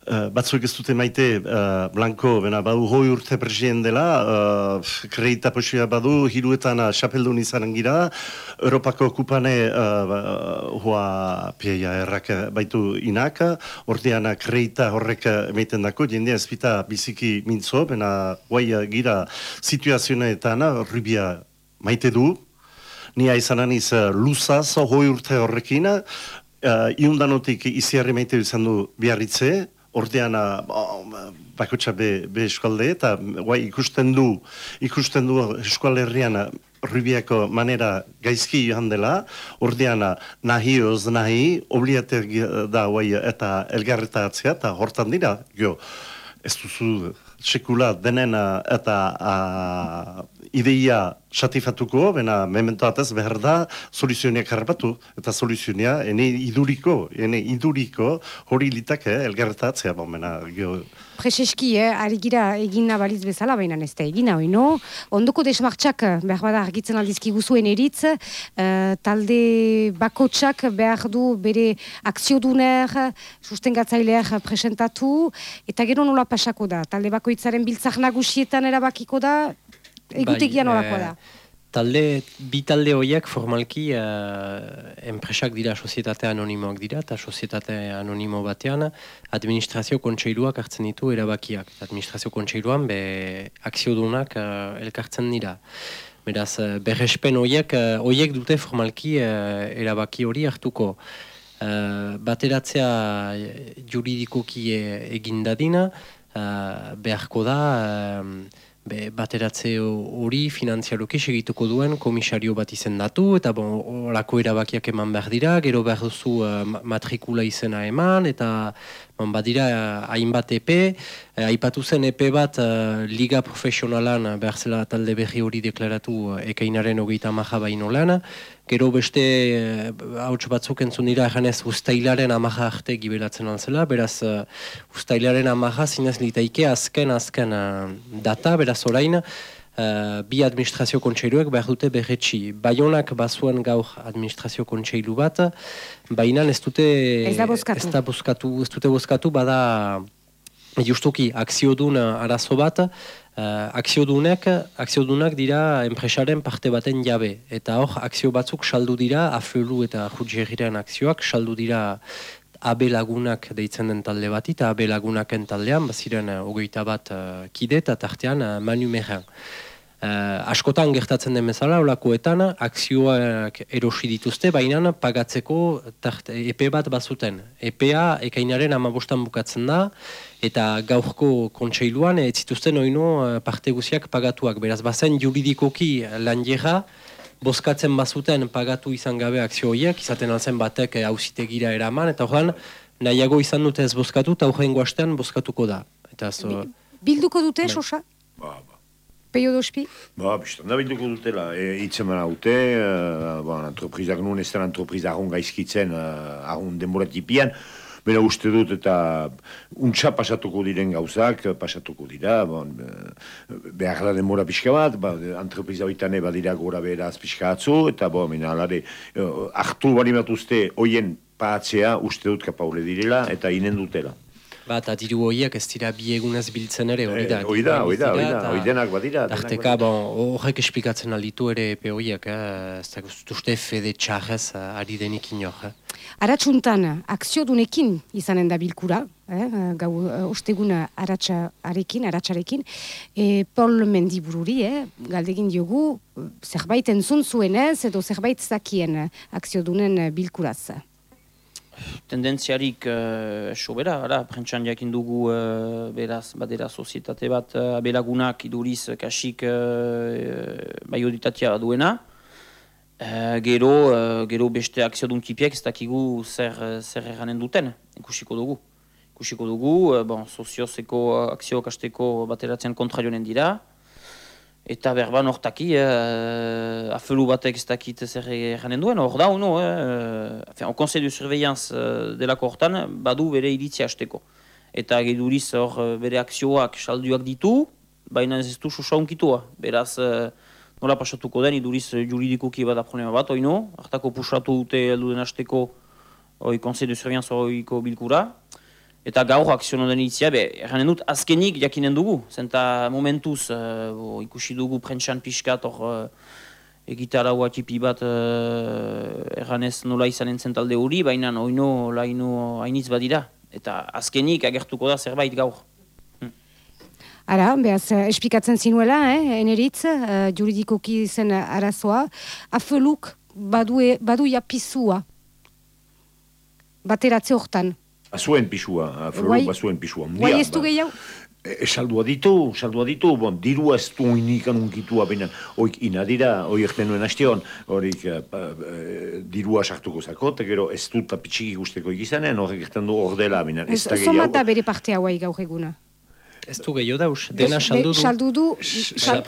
Uh, batzuek ez dute maite uh, Blanco, bena badu hoi urte presien dela, uh, kreita posia badu, hiruetan uh, xapeldun izan gira, Europako kupane uh, hoa pieia errak baitu inak, ordean kreita horrek meiten dako, jendea ezpita biziki mintzo, bena guai gira situazioneetan, rubia maite du, Nia izan aniz uh, luzaz, hoi urte horrekin, uh, iundanotik iziarri maite izan du biarritze, ordean bakotxa be, be eskualde, eta guai ikusten du, ikusten du eskualerrian Rubiako manera gaizki joan dela, ordean nahi oz nahi, obliate da guai eta elgarretatzea, eta hortan dira, jo, ez duzu sekula denena eta a, ideia satifatuko, bena mementoatez behar da soluzioniak harrapatu, eta soluzionia ene iduriko, ene iduriko hori litake elgarretatzea, bon, bena, jo, Prezeski, eh, ari gira egina baliz bezala, baina ez da egina, hoi no? Ondoko desmartxak behar bada argitzen aldizki guzuen eritz, eh, talde bakotxak behar du bere akzioduner, sustengatzaileak presentatu, eta gero nola pasako da? Talde bakoitzaren biltzak nagusietan erabakiko da, egutegia Bai, nolako eh, da? Talde, bi talde horiek formalki uh, enpresak dira sozietate anonimoak dira, eta sozietate anonimo batean administrazio kontseiluak hartzen ditu erabakiak. Administrazio kontseiluan be akziodunak uh, elkartzen dira. Beraz, uh, berrespen horiek, uh, horiek dute formalki uh, erabaki hori hartuko. Uh, bateratzea juridikoki egin dadina, uh, beharko da... Uh, be, bateratze hori finantziaroki segituko duen komisario bat izendatu eta bon, olako erabakiak eman behar dira, gero behar duzu uh, matrikula izena eman, eta badira uh, hainbat EP, uh, aipatu zen EP bat uh, liga profesionalan behar zela talde berri hori deklaratu uh, ekainaren hogeita maha baino lan, gero beste hauts batzuk entzun dira eganez ustailaren amaja arte gibelatzen alzela, beraz uh, ustailaren amaja zinez litaike azken azken uh, data, beraz orain, Uh, bi administrazio kontseiluek behar dute berretxi. Baionak bazuen gaur administrazio kontseilu bat, baina ez dute... Ez da bozkatu. Ez da bozkatu, ez dute bozkatu, bada justuki akziodun arazo bat, uh, akziodunek, akziodunak dira enpresaren parte baten jabe. Eta hor, akzio batzuk saldu dira, afelu eta jutxerriren akzioak saldu dira abe lagunak deitzen den talde bat, eta abe lagunaken taldean, baziren uh, ogeita bat uh, kide eta tartean uh, manu mehan. Uh, askotan gertatzen den bezala, olakoetan akzioak erosi dituzte, baina pagatzeko tart, epe bat bazuten. EPA ekainaren amabostan bukatzen da, eta gaurko kontseiluan ez zituzten oino parte guziak pagatuak. Beraz, bazen juridikoki lan jera, bozkatzen bazuten pagatu izan gabe akzio horiek, izaten alzen batek hausitegira eraman, eta horren nahiago izan dute ez bozkatu, eta horrein guastean bozkatuko da. Eta zo... Bilduko dute, Bai. Sosa? Ba. Peio dospi? Ba, biztan da bilduko dutela, e, itzeman haute, uh, ba, antroprizak nun ez den antropriza ahon gaizkitzen, uh, ahon denboratipian, Bera uste dut eta untxa pasatuko diren gauzak, pasatuko dira, bon, eh, behar da demora pixka bat, ba, antropiza hoitane badira gora beraz pixka atzu, eta bo, mina, alare, eh, hartu bari bat uste hoien paatzea uste dut kapaule direla, eta inen dutela. Ba, eta diru horiek ez dira bi egunez biltzen ere, hori da. Eh, hori da, hori da, hori da, hori denak badira. Tarteka, bon, horrek esplikatzen alditu ere epe horiek, eh? ez da uste fede txarrez eh, ari denik inor. Eh? Aratsuntan, akziodunekin izanen da bilkura, eh, gau ostegun aratsarekin, aratsarekin, e, Paul Mendibururi, eh, galdegin diogu, zerbait entzun zuenez edo zerbait zakien akziodunen eh, bilkuraz. Tendentziarik uh, sobera, ara, prentsan jakin dugu uh, beraz, badera sozietate bat uh, abelagunak iduriz kasik uh, baioditatea duena. Uh, gero, uh, gero beste akziodun tipiek ez dakigu zer, eh, zer erranen duten, ikusiko dugu. Ikusiko dugu, uh, bon, soziozeko uh, akzio kasteko bateratzen kontra dira, Eta berban hortaki, uh, afelu batek ez dakit zer erranen duen, hor da, uno, eh, enfin, o Conseil de Surveillance uh, delako hortan, badu bere iritzia hasteko. Eta geduriz hor eh, bere akzioak salduak ditu, baina ez du susaunkitua. Beraz, uh, nola pasatuko den, iduriz eh, juridikoki bada problema bat, oino, hartako pusatu dute heldu den hasteko oi Conseil de Surveillance horiko bilkura, Eta gaur akziono den itzia, erranen dut, azkenik jakinen dugu. Zenta momentuz, uh, bo, ikusi dugu prentsan pixkat, hor uh, egitarau atipi bat uh, erranez nola izanen zen talde hori, baina oino, laino hainitz badira. Eta azkenik agertuko da zerbait gaur. Ara, behaz, eh, esplikatzen zinuela, eh, eneritz, eh, juridikoki zen arazoa, afeluk badu, badu japizua, bateratze hortan. Bazuen pisua, afero Guai- bazuen pisua. Guai ez du ba. gehiago? E, saldua ditu, saldua ditu, bon, dirua ez du inikan unkitua binen, oik inadira, oiek denuen hastion, horik eh, eh, dirua sartuko zako, eta gero ez dut apitxiki guzteko ikizanen, horrek egiten du ordela binen, ez da Zomat da gehiago. bere parte hauai gaur eguna. Ez du gehiago dauz, dena Ez, saldu du. Saldu du,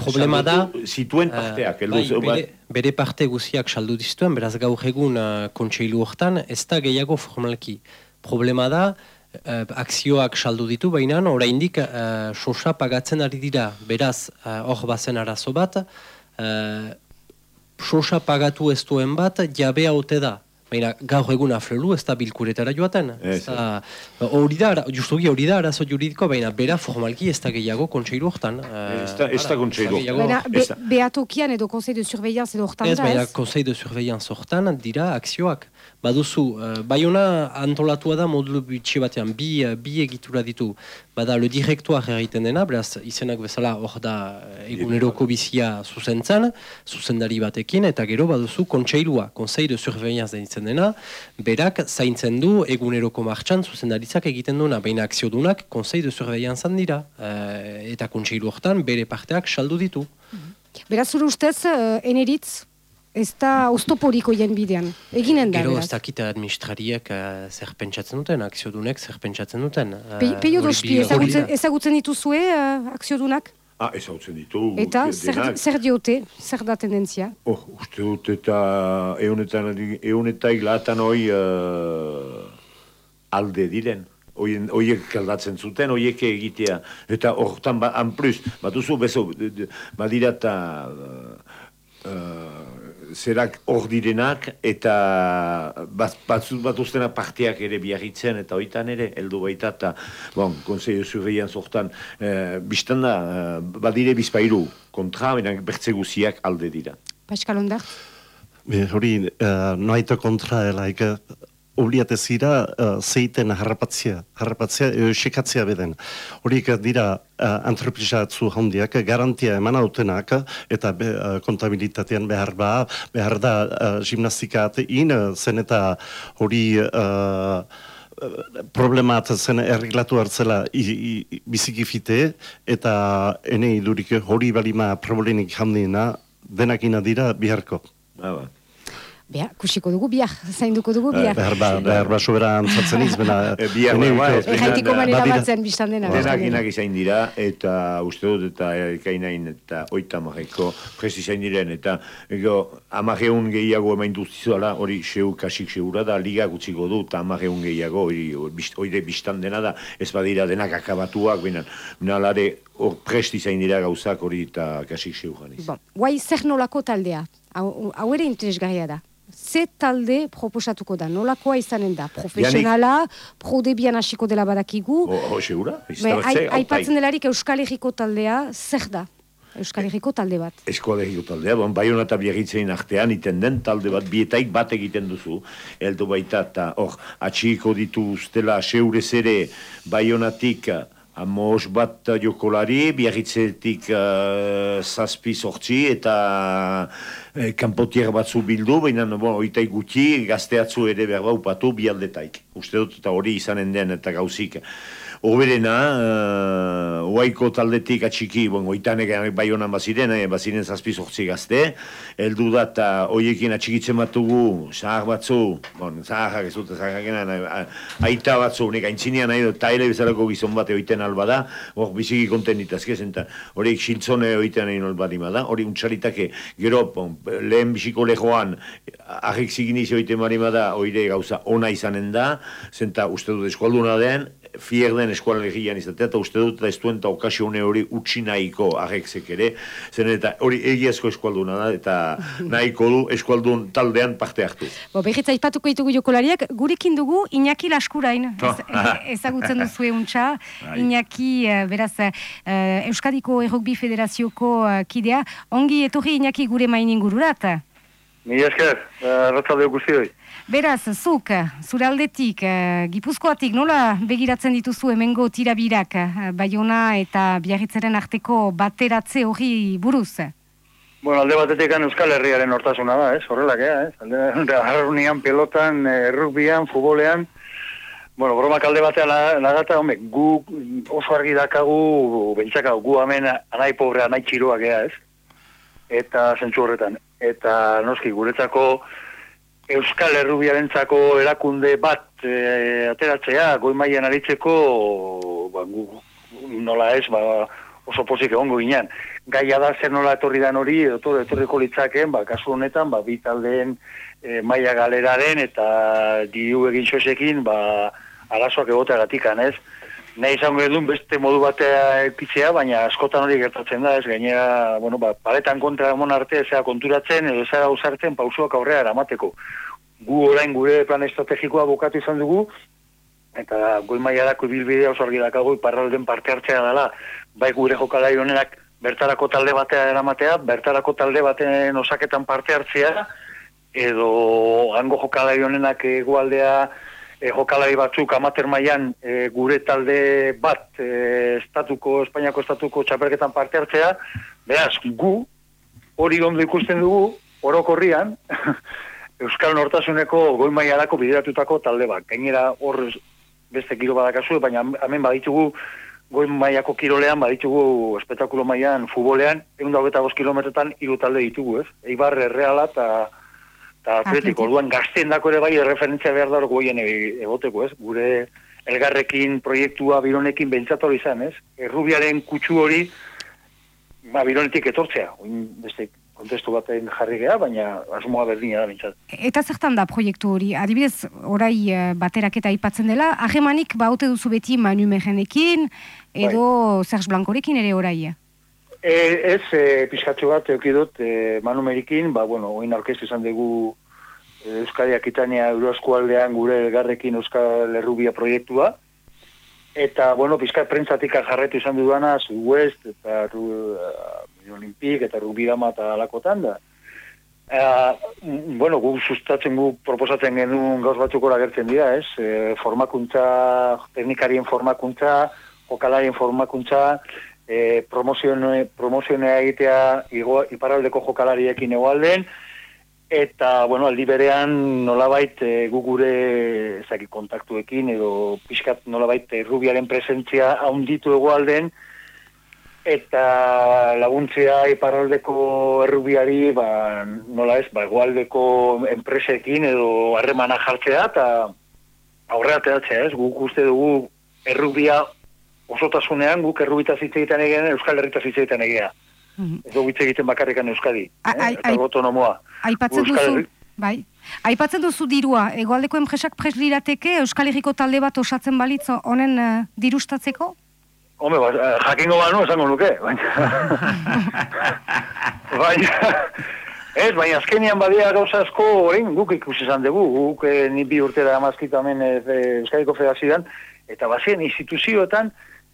problema da- Zituen parteak, Eh, heldu bai, bere, bere parte guziak saldu diztuen, beraz gaur egun uh, kontseilu hortan, ez da gehiago formalki. Problema da, uh, akzioak saldu ditu, baina oraindik uh, sosa pagatzen ari dira. Beraz, uh, hor bazen arazo bat, uh, sosa pagatu ez duen bat, jabea ote da. Baina gaur egun aflelu ez da bilkuretara joaten. Ez Ez, da- Hori da, justuki hori da arazo juridiko, baina bera formalki ez da gehiago kontseilu hortan. Eh, Ez da- ez da kontseilu. Baina, be, ez behatokian edo Conseil de Surveillance edo hortan Ez, da, baina ez? Conseil de Surveillance hortan dira akzioak. Baduzu, uh, Bayona antolatua da modulu bitxi batean, bi, uh, bi egitura ditu. Bada, le direktuak egiten dena, beraz, izenak bezala hor da eh, eguneroko bizia zuzentzen, zuzendari batekin, eta gero baduzu kontseilua, Conseil de Surveillance denitzen dena, berak zaintzen du eguneroko martxan zuzendaritzak egiten duena, baina akziodunak Conseil de Surveillance dira, eh, eta kontseilu hortan bere parteak saldu ditu. Beraz, zure ustez, eneritz, ez da oztoporiko bidean. Eginen da, Gero ez dakit administrariek uh, zer pentsatzen duten, akziodunek zer pentsatzen duten. Uh, Pe, Peio dospi, ezagutzen, ezagutzen dituzue uh, akziodunak? Ah, ez hau ditu. Eta zer, zer diote, zer da tendentzia? Oh, uste dut eta eunetan, eunetaik latan hoi uh, alde diren. Oien, oiek kaldatzen zuten, oiek egitea. Eta hortan, ba, han plus, batuzu bezo, de- de- badira eta uh, zerak hor direnak, eta bat, batzut batuztena parteak ere biarritzen, eta oitan ere, heldu baita, eta, bon, Conseil de Surveillance hortan, uh, biztan da, uh, badire bizpairu kontra, baina bertze guziak alde dira. Pascal Ondart? Be, hori, uh, noaita kontra elaik, obliate zira uh, zeiten harrapatzea, harrapatzea, uh, sekatzea beden. Horiek dira uh, antropizatzu handiak, garantia eman autenak, eta be, uh, kontabilitatean behar ba, behar da uh, gimnastikaat in, zen eta hori... Uh, problemat zen erreglatu hartzela i, biziki fite, eta ene idurik hori balima problemik handiena denakina dira biharko. Ah, ba. Bea, kusiko dugu biar, zainduko dugu Eh, biar. behar ba, behar ba sobera antzatzen izbena. *laughs* Eh, bihar ba, ez, Erraitiko Baina- manera batzen biztan dena. Denak inak izain dira, eta uste dut, eta ekainain, eta oita marreko presti zain diren, eta ego, amarreun gehiago emain duztizuala, hori seu kasik seura da, liga gutziko du, eta amarreun gehiago, hori oire biztan dena da, ez badira denak akabatuak, binen, nalare, hor presti zain dira gauzak hori eta kasik seuran iz. Bon, guai zer nolako taldea? Hau hau ere interesgarria da. Ze talde proposatuko da, nolakoa izanen da, profesionala, prodebian hasiko dela badakigu, Ho, ho, segura? Be, Iztabatze, ai- aipatzen delarik Euskal Herriko taldea, zer da? Euskal Herriko talde bat. eskolegiko taldea, bon, Baiona eta Biarritzein artean iten den talde bat, bietaik bat egiten duzu, heldu baita, eta hor, atxiko ditu ustela seurez ere Baionatik amos bat jokolari, Biarritzetik uh, zazpi sortzi, eta eh, kanpotier batzu bildu, baina bon, oitai gutxi, gazteatzu ere behar baupatu bi aldetaik. Uste dut eta hori izanen den eta gauzik. Oberena, uh, oaiko taldetik atxiki, bon, oitanek bai honan baziren, eh, baziren zazpi sortzi gazte, heldu da eta hoiekin atxikitzen batugu, zahar batzu, bon, zaharrak ez dute zaharrakena, aita batzu, nek aintzinean nahi dut, taile bezalako gizon bate oiten alba da, hor biziki konten ditazke, zenta horiek xiltzone oiten nahi nol badima da, hori untxaritake, gero, bon, lehen biziko lehoan, ahik ziginiz oiten marima da, oire gauza ona izanen da, zenta uste dut eskualduna den, fier den eskualegian izatea, eta uste dut, ez duen eta okasione hori utxi nahiko aheksek ere, zen eta hori egiazko eskualduna da, eta *laughs* nahiko du eskualdun taldean parte hartu. Bo, behitz aipatuko ditugu jokolariak, gurekin dugu Iñaki Laskurain. Oh. Ez, ezagutzen duzu euntza. *laughs* Bai. Iñaki, eh, beraz, eh, Euskadiko Errugbi Federazioko eh, kidea. Ongi etorri Iñaki gure main ingururat. Mila esker, uh, ratzalde guzti hori. Beraz, zuk, eh, zure aldetik, eh, gipuzkoatik nola begiratzen dituzu hemengo tirabirak, eh, Baiona eta Biarritzeren arteko bateratze hori buruz? Bueno, alde batetik Euskal Herriaren hortasuna da, ez? Horrelak, ez? Alde harrunian, pelotan, rugbian, futbolean, Bueno, bromak alde batean la- lagata, hombre, gu oso argi dakagu, bentsaka, gu hemen anai pobre, anai txiroak ea, ez? Eta zentzu horretan. Eta noski, guretzako Euskal Herrubiarentzako erakunde bat e, ateratzea, goi mailan aritzeko, ba, gu, nola ez, ba, oso pozik egongo ginean. Gaia da zer nola etorri dan hori, edo etorriko litzakeen, ba, kasu honetan, ba, bi taldeen e, maila galeraren eta diru egin xosekin, ba, arazoak egoteagatikan, ez? Nahi izango edun beste modu batea epitzea, baina askotan hori gertatzen da, ez gainera, bueno, ba, paretan kontra emon arte, ezea konturatzen, edo ezea gauzartzen pausuak aurrera eramateko. Gu orain gure plan estrategikoa bukatu izan dugu, eta goi mailarako ibilbidea oso argi dakago iparralden parte hartzea dela, bai gure jokalari honenak bertarako talde batea eramatea, bertarako talde baten osaketan parte hartzea, edo hango jokalari honenak egualdea e, jokalari batzuk amater mailan e, gure talde bat e, estatuko, Espainiako estatuko txapelketan parte hartzea, beraz, gu, hori ondo ikusten dugu, orokorrian, *laughs* Euskal Nortasuneko goi mailarako bideratutako talde bat. Gainera hor beste kilo badakazu, baina hemen baditugu goi mailako kirolean, baditugu espetakulo mailan futbolean, egun daugeta kilometretan hiru talde ditugu, ez? Eibar, Erreala eta eta Atletiko, orduan gazten dako ere bai referentzia behar da goien e- egoteko, ez? Gure elgarrekin proiektua bironekin bentsatu hori izan, ez? Errubiaren kutsu hori ba, bironetik etortzea. Oin beste kontestu baten jarri geha, baina asmoa berdina da bentsat. Eta zertan da proiektu hori? Adibidez, orai eh, bateraketa aipatzen dela, ahemanik baute duzu beti Manu Mejenekin, edo Serge Blancorekin ere orai. E, ez, e, pixkatxo bat eukidot, e, Manu Merikin, ba, bueno, oin aurkeztu izan dugu e, Euskadi Akitania Euroeskualdean gure elgarrekin Euskal Herrubia proiektua, eta, bueno, pixkat prentzatik jarretu izan dudana, Zui West, eta ru, uh, Olimpik, eta Rubirama eta alakotan da. Uh, bueno, gu sustatzen gu proposatzen genuen gauz batzuk ora gertzen dira, ez? E, formakuntza, teknikarien formakuntza, jokalarien formakuntza, e, promozione, promozionea egitea igo, iparraldeko jokalariekin egualden, eta, bueno, aldi berean nolabait e, gu gure ezaki kontaktuekin edo pixkat nolabait e, rubiaren presentzia haunditu egualden, eta laguntzea iparraldeko errubiari, ba, nola ez, ba, egualdeko enpresekin edo harremana jartzea, eta aurrera ateratzea ez, guk uste dugu errubia osotasunean guk errubita hitz egiten egean, Euskal Herrita hitz egiten egea. Ez dugu hitz egiten bakarrikan Euskadi, A- eh? eta autonomoa. Aipatzen duzu, bai, aipatzen duzu dirua, egoaldeko enpresak pres lirateke Euskal Herriko talde bat osatzen balitz honen eh, dirustatzeko? Hombre, ba, eh, jakingo banu esango nuke, baina... *laughs* baina, Ez, baina azkenian badia gauza asko, orain, guk ikusi izan dugu, guk eh, ni bi urtera amazkitamen eh, Euskadiko Federazioan, eta bazien instituzioetan,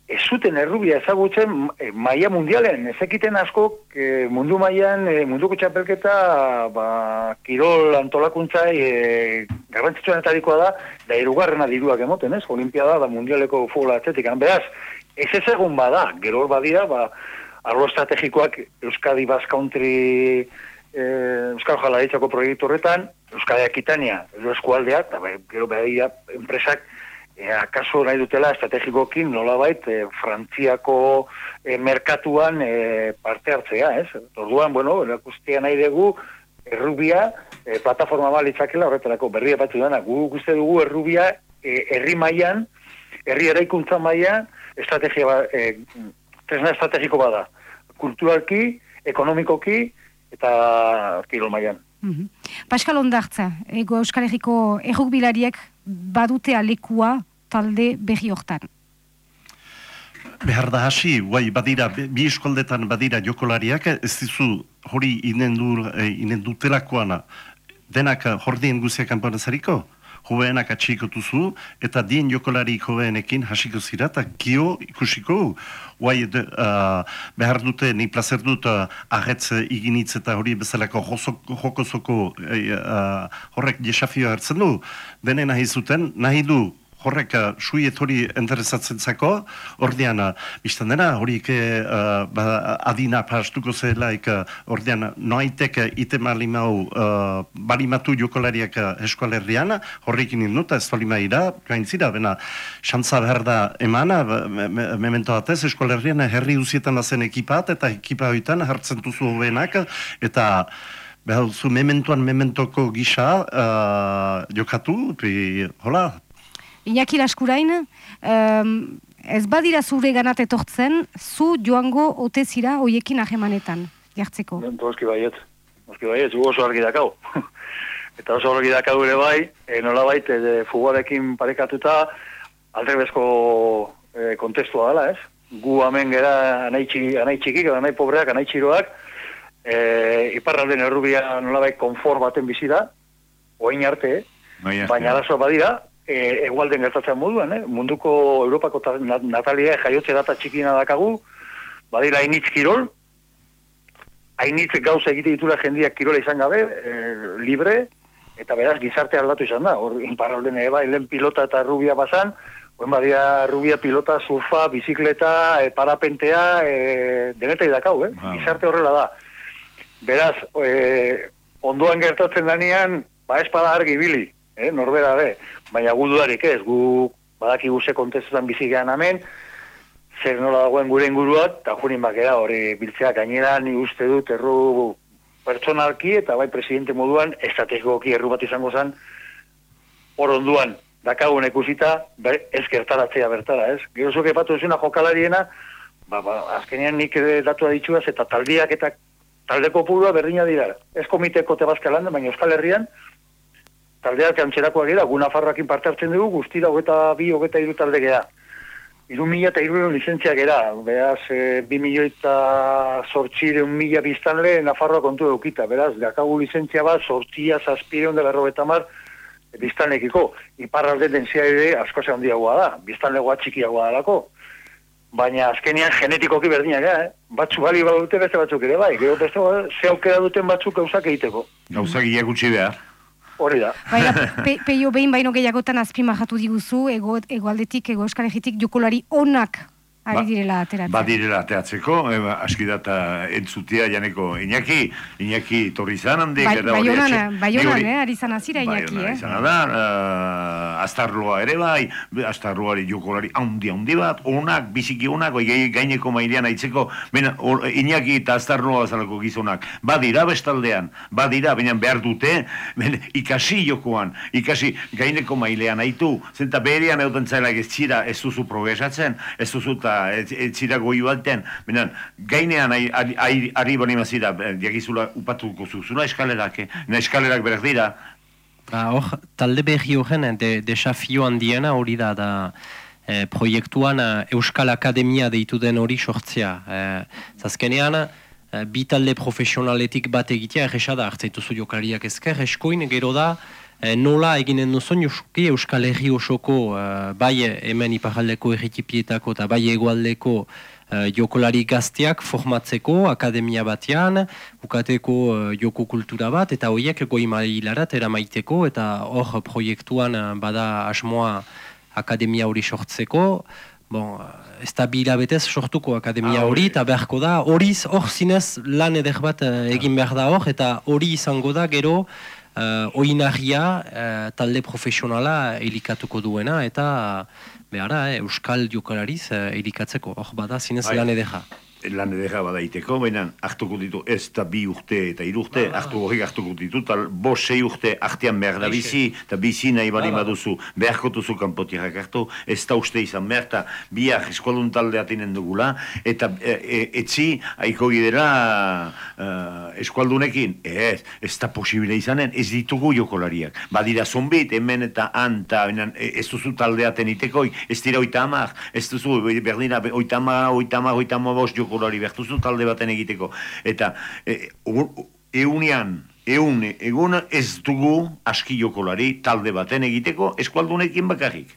ez zuten errubia ezagutzen eh, maia mundialen, ezekiten asko eh, mundu mailan eh, munduko txapelketa ba, kirol antolakuntza eh, garrantzitsuenetarikoa da, da irugarrena diruak emoten, ez? Olimpiada da mundialeko futbola atletikan. Beraz, ez ez egun bada, gero badira, ba, arlo estrategikoak Euskadi Basque Country eh, Euskal Jalaritzako proiektu horretan, Euskadi Akitania, edo eskualdea, eta bai, gero behar enpresak, e, akaso nahi dutela estrategikokin nolabait e, Frantziako e, merkatuan e, parte hartzea, ez? Orduan, bueno, erakustia nahi dugu, errubia, e, plataforma balitzakela horretarako berria batzu dena, gu guzti dugu errubia e, herri mailan, herri eraikuntza mailan, estrategia, ba, e, tresna estrategiko bada. Kulturalki, ekonomikoki, eta kirol mailan. Mm -hmm. Pascal Ondartza, ego Euskal Herriko errukbilariek badute alekua talde berri hortan. Behar da hasi, guai, badira, bi eskoldetan badira jokolariak, ez dizu hori inendur, eh, inendutelakoana, denak jordien guziak kanponezariko? joveenak atxikotuzu, eta dien jokolari joveenekin hasiko zira, eta gio ikusiko, guai, uh, behar dute, ni placer dut, uh, ahetz iginitz eta hori bezalako jokozoko uh, horrek desafio hartzen du, dene nahi zuten, nahi du, horrek uh, suiet hori interesatzen zako, ordean, uh, biztan dena, horik uh, ba, adina pastuko zelaik, uh, ordean, noaitek uh, ite malimau uh, balimatu jokolariak uh, eskualerrian, horrekin induta ez balima ira, gaintzira, bena, xantza behar da emana, me, me, memento batez, eskualerrian herri uzietan zen ekipat, eta ekipa hoitan hartzen duzu benak, eta behar zu mementuan mementoko gisa uh, jokatu, pi, hola, Iñaki Laskurain, um, ez badira zure ganat etortzen, zu joango ote zira hoiekin ahemanetan, jartzeko? Oski baiet, oski baiet, zu oso argi dakau. *laughs* Eta oso argi dakau ere bai, e, nola baita, e, futbolekin parekatuta, alde bezko e, kontestua dela, ez? Gu hemen gera anai txikik, anai pobreak, anai txiroak, e, iparralden errubia nola baita konfor baten bizi da, oin arte, baina arazo badira, e, egualden gertatzen moduan, eh? munduko Europako ta, natalia jaiotze data txikina dakagu, badira hainitz kirol, hainitz gauza egite ditura jendiak kirola izan gabe, e, libre, eta beraz gizarte aldatu izan da, hor inparralden eba, helen pilota eta rubia basan, Oen badia rubia pilota, surfa, bizikleta, e, parapentea, e, denetai dakau, eh? Wow. Gizarte horrela da. Beraz, e, ondoan gertatzen danean, ba espada argi bili, eh? norbera be baina gu dudarik ez, gu badaki guze kontestutan bizigean hemen, zer nola dagoen gure inguruat, eta jurin bakera hori biltzea gainera ni uste dut erru pertsonalki eta bai presidente moduan estrategikoki erru bat izango zen hor onduan dakagun ikusita ez gertaratzea bertara, ez? Gero zuke patu ezuna jokalariena, ba, ba, azkenean nik datu aditxuaz eta taldiak eta taldeko purua berdina dira. Ez komiteko tebazkalan, baina Euskal Herrian, taldeak antzerakoa gira, guna farrakin parte hartzen dugu, guztira hogeta bi, hogeta iru talde gea. Iru mila eta iru licentzia gera, beraz, e, bi milioi eta sortxire un mila biztanle Nafarroa kontu eukita, beraz, dakagu licentzia bat, sortzia zazpire ondela errobeta mar, biztanekiko. Iparralde denzia ere asko ze handiagoa da, biztanlegoa txikiagoa dalako. Baina azkenian genetikoki berdinak, eh? Batzuk bali badute beste batzuk ere bai, gero beste ze aukera duten batzuk gauzak egiteko. Gauzak gutxi behar. Hori da. Baina, *laughs* pe, peio behin baino gehiagotan azpimahatu diguzu, ego, egoaldetik, ego euskal jukolari onak Ari ba- direla ateratzen. Ba direla ateratzeko, e, ba, aski data entzutia janeko Iñaki, Iñaki torri zan handi. Ba, baionan, baionan, eh, ari zan azira Iñaki, eh? Baionan, da, uh, astarloa ere bai, astarloari jokolari handi handi bat, onak, biziki onak, gaineko mailean aitzeko, bena, or, Iñaki eta astarloa zalako gizonak, badira bestaldean, badira, baina behar dute, ben, ikasi jokoan, ikasi gaineko mailean aitu, zenta berean egoten zaila ez zira, ez duzu progresatzen, ez duzu ez zira goi batean, benen, gainean ari, bani mazira, diagizula upatuko zuzuna eskalerak, eh? Na eskalerak berak dira. Ba, or, talde behi horren, de, desafio handiena hori da, da eh, proiektuan eh, Euskal Akademia deitu den hori sortzea. Eh, zazkenean, uh, bi talde profesionaletik bat egitea erresa da, hartzaituzu jokalariak ezker, eskoin, gero da, E, nola eginen duzun Euski Euskal Herri osoko uh, bai hemen iparaldeko erritipietako eta bai egualdeko uh, jokolari gazteak formatzeko akademia batean, bukateko uh, joko kultura bat eta horiek goi mailarat eramaiteko eta hor proiektuan bada asmoa akademia hori sortzeko. Bon, ez da bila betez sortuko akademia ah, hori eta beharko da, horiz hor zinez lan eder bat egin behar da hor eta hori izango da gero uh, oinarria uh, talde profesionala elikatuko duena eta behara, eh, euskal jokalariz uh, elikatzeko, hor bada, zinez bai. lan edeja lan edera badaiteko, baina hartuko ditu ez da bi urte eta hiru urte, ba, ba. hartu horrek hartuko ditu, tal bo sei urte artean behar da bizi, eta bizi nahi bali ba, baduzu, beharko duzu kanpotirak hartu, ez da uste izan behar, eta biak eskualdun talde atinen dugula, eta e, e, etzi, haiko gidera uh, eskualdunekin, ez, ez da posibile izanen, ez ditugu jokolariak, badira zombit, hemen eta han, eta ez duzu taldeaten itekoi, ez dira oita amak, ez duzu, berdina, oita amak, oita amak, oita amak, jokolari behtuzu talde baten egiteko. Eta e, eunian, eun, egun ez dugu aski jokolari talde baten egiteko eskualdunekin bakarrik.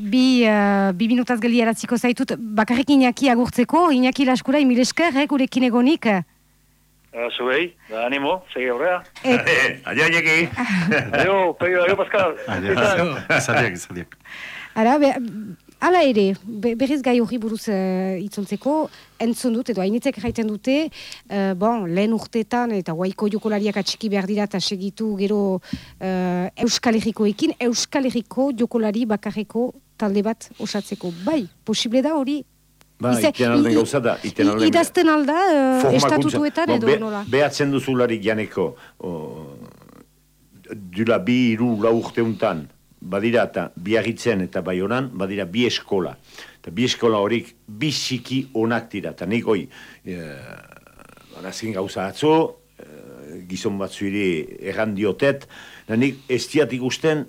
Bi, uh, bi minutaz geli eratziko zaitut, bakarrik inaki agurtzeko, inaki laskura, imil esker, eh, gurekin egonik? Uh, Zuei, da animo, segi horrea. *laughs* Adio, Iñaki. Adio, adio, Pascal. Adio, zadiak, zadiak. Ara, Hala ere, berriz gai hori buruz uh, itzultzeko, entzun dut, edo hainitzek jaiten dute, uh, bon, lehen urteetan eta waiko jokolariak atxiki behar dira eta segitu gero uh, Euskal Herrikoekin, Euskal Herriko jokolari bakarreko talde bat osatzeko. Bai, posible da hori? Ba, Ize, iten alden gauza da. Iten alden idazten alda, uh, estatutuetan edo be, nola? Behatzen duzularik janeko, oh, dula bi iru la urte untan, badira eta biagitzen eta baionan, badira bi eskola. Eta bi eskola horik biziki onak dira. Eta nik hoi, e, gauza atzo, e, gizon batzuiri errandiotet, eta nik ez ikusten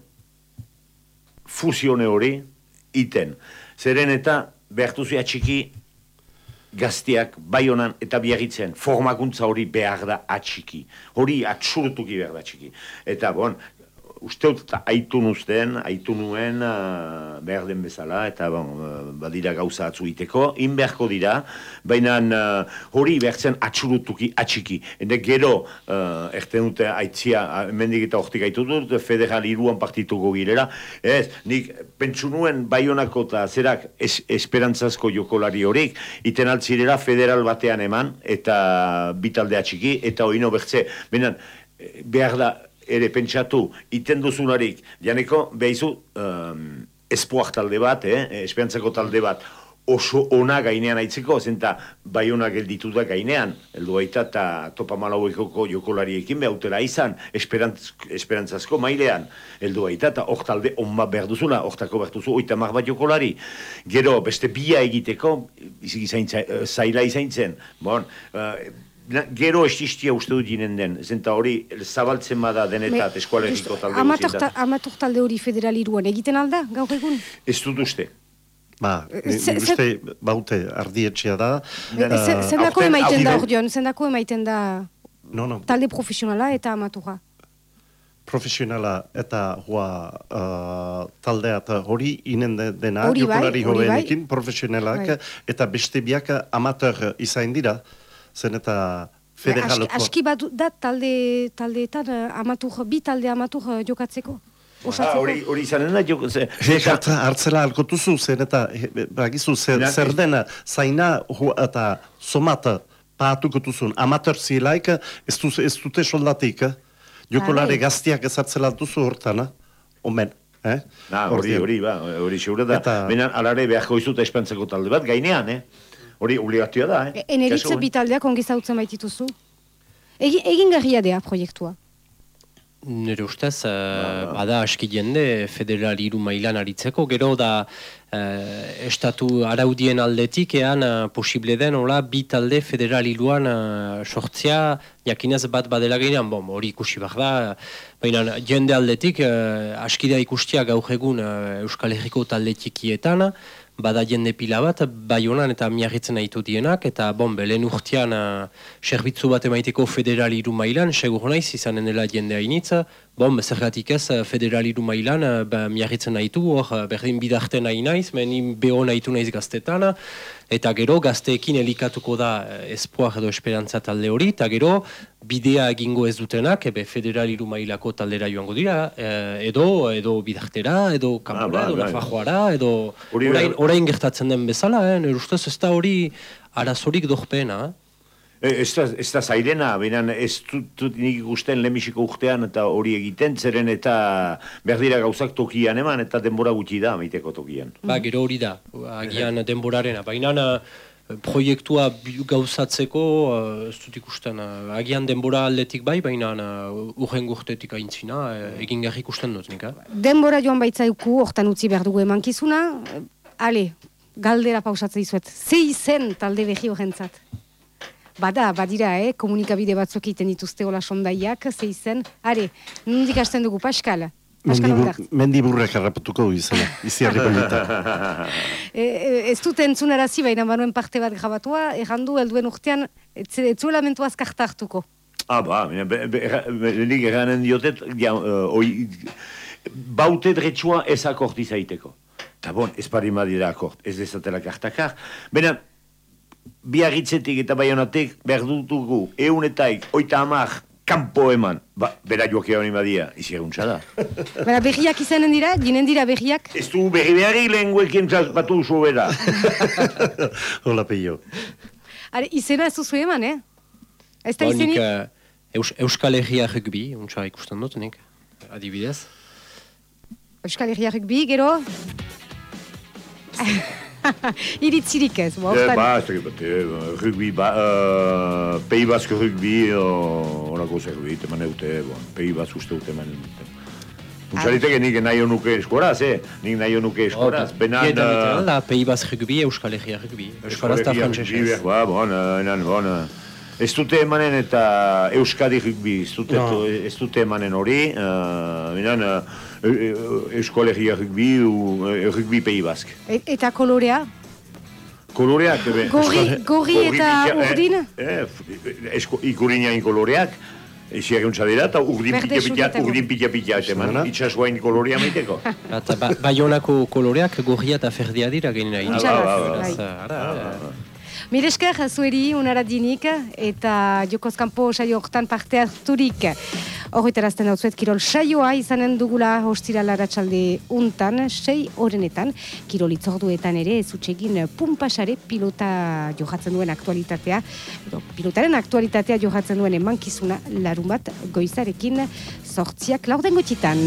fusione hori iten. Zeren eta behartuzi atxiki gazteak baionan eta biagitzen formakuntza hori behar da atxiki. Hori atxurtuki behar da atxiki. Eta bon, uste dut aitu nuzten, aitu nuen uh, behar den bezala, eta bon, uh, badira gauza atzu iteko, inberko dira, baina uh, hori behartzen atxurutuki atxiki. Ende gero, uh, erten dute aitzia, mendik eta ortik aitu dut, federal iruan partituko girela, ez, nik pentsu nuen baionako eta zerak es, esperantzazko jokolari horik, iten altzirela federal batean eman, eta bitalde atxiki, eta oino bertze, baina, eh, behar da, ere pentsatu iten duzularik, janeko, behizu, um, espoak talde bat, eh, espiantzako talde bat, oso ona gainean aitzeko, zenta bai ona gelditu da gainean, heldu baita eta topa malauekoko jokolariekin behautela izan, esperantz, esperantzazko mailean, heldu baita eta hor talde onba behar duzula, hortako behar duzu, oita bat jokolari. Gero, beste bia egiteko, eh, zaila izaintzen, bon, uh, gero estistia uste dut ginen den, zenta hori zabaltzen bada denetat eskualeriko talde guztietan. Amatok talde hori federal iruan egiten alda, gaur egun? Ez dut uste. Ba, uste baute ardietxea da. Zendako emaiten da hor dion, zendako emaiten da talde profesionala eta amatoka? Profesionala eta hua uh, taldea eta hori inen dena, jokolari bai, bai. profesionalak, bai. eta beste biak amateur izain dira zen eta federaloko. Aski, aski bat da talde, taldeetan uh, amatur, bi talde amatur uh, jokatzeko? Ah, hori ah, izanen da, jok, ze, hartzela alkotuzu, zen eta, bagizu, zer, zer dena, zaina hu, eta somata pahatuko duzun, amateur zilaik, ez, du, ez dute soldatik, eh? jokolare ah, gaztiak ezartzela duzu hortan, omen. Eh? Na, hori, hori, ba, hori, hori, da. Eta... Benen, alare beharko izuta espentzeko talde bat, gainean, eh? Hori obligatua da, eh? Eneritze bitaldeak ongi zautzen baitituzu? Egin, egin garria dea proiektua? Nire ustez, uh, bada aski jende federal iru mailan aritzeko, gero da uh, estatu araudien aldetik ean uh, posible den, hola, bi talde federal iruan uh, sortzia, jakinez bat badela gainean, bon, hori ikusi behar da, baina jende aldetik uh, aski da ikustia gaur egun uh, Euskal Herriko talde txikietan, bada jende pila bat, bai honan eta miarritzen nahitu dienak, eta bon, belen urtean serbitzu bat emaiteko federal iru mailan, segur naiz, izanen dela jende hainitza, bon, zergatik ez federal iru mailan, uh, ba, miarritzen nahitu, hor, berdin bidarte nahi naiz, menin beho nahitu naiz gaztetan, eta gero gazteekin elikatuko da espoar edo esperantza talde hori, eta gero bidea egingo ez dutenak, ebe federal iru mailako taldera joango dira, edo edo bidartera, edo ah, ba, edo ba, nafajoara, edo orain, orain gertatzen den bezala, eh? nire ustez ez da hori arazorik dojpeena. Eh? E, ez da, ez da zairena, benan ez dut nik ikusten lemisiko urtean eta hori egiten, zeren eta behar dira gauzak tokian eman eta denbora gutxi da maiteko tokian. Ba, gero hori da, agian denborarena, baina proiektua gauzatzeko, uh, ez dut ikusten, uh, agian denbora aldetik bai, baina uh, urren gurtetik aintzina, uh, egin garri ikusten dut, nik, Denbora joan baitzaiku, hortan utzi behar dugu emankizuna, ale, galdera pausatzen dizuet, zei zen talde behi horrentzat? Bada, badira, eh? komunikabide batzuk egiten dituzte hola sondaiak, zei zen, are, nondik hasten dugu, Pascal? Mendi burrek harrapatuko du izan, izi harriko *laughs* e, e, ez dut entzunarazi baina manuen parte bat grabatua, errandu helduen urtean, etzuela mentu azkarta hartuko. Ah, ba, nik eranen diotet, ja, uh, oi, baute dretsua ez akorti zaiteko. Ta bon, ez pari madira akort, ez dezatela kartakar. Bena, biarritzetik eta baionatek behar dutugu, eunetaik, oita amak, kampo eman. Ba, bera joak honi badia, izi eguntza da. *laughs* Bera, behiak izanen dira, ginen dira behiak? Ez du behi behari lehen guekin batu zu bera. *laughs* Hola, peio. Are, izena ez duzu eman, eh? Ez da ba, izenik? Uh, Euskal Herria rugby, untsa ikusten dut, nik, adibidez. Euskal Herria rugby, gero? *laughs* Iritzirik ez, bo? Eh, ba, ez dakit bat, rugby, ba, uh, pei bazko rugby, horako zerbit, eman eute, bon, pei baz uste dute eman eute. Untxalitek nik nahi honuke eskoraz, eh? Nik nahi honuke eskoraz. Oh, Benan... Eta uh, la pei baz rugby, Euskal Herria rugby. Euskaraz da frantzesez. Ba, bon, enan, bon, Ez dute emanen eta Euskadi rugby, ez dute, no. ez dute emanen hori, uh, minan, uh, Euskolegia rugby, uh, rugby pei bask. E, eta kolorea? Koloreak, ebe. Gorri, gorri eta urdin? Eh, eh, ikurina inkoloreak. Ezi egun dira, eta urdin pita, urdin pita, eman, itxasuain kolorea maiteko. *laughs* Eta ba, baionako koloreak gorria eta ferdia dira genera. Itxaraz, Miresker, zueri, unaradinik, eta jokozkampo saio hortan parte harturik. Horretarazten dut zuet, kirol saioa izanen dugula hostira laratxalde untan, sei horrenetan, kirol itzorduetan ere, zutxegin pumpasare pilota johatzen duen aktualitatea, edo pilotaren aktualitatea johatzen duen emankizuna larun bat goizarekin sortziak laurden gutxitan.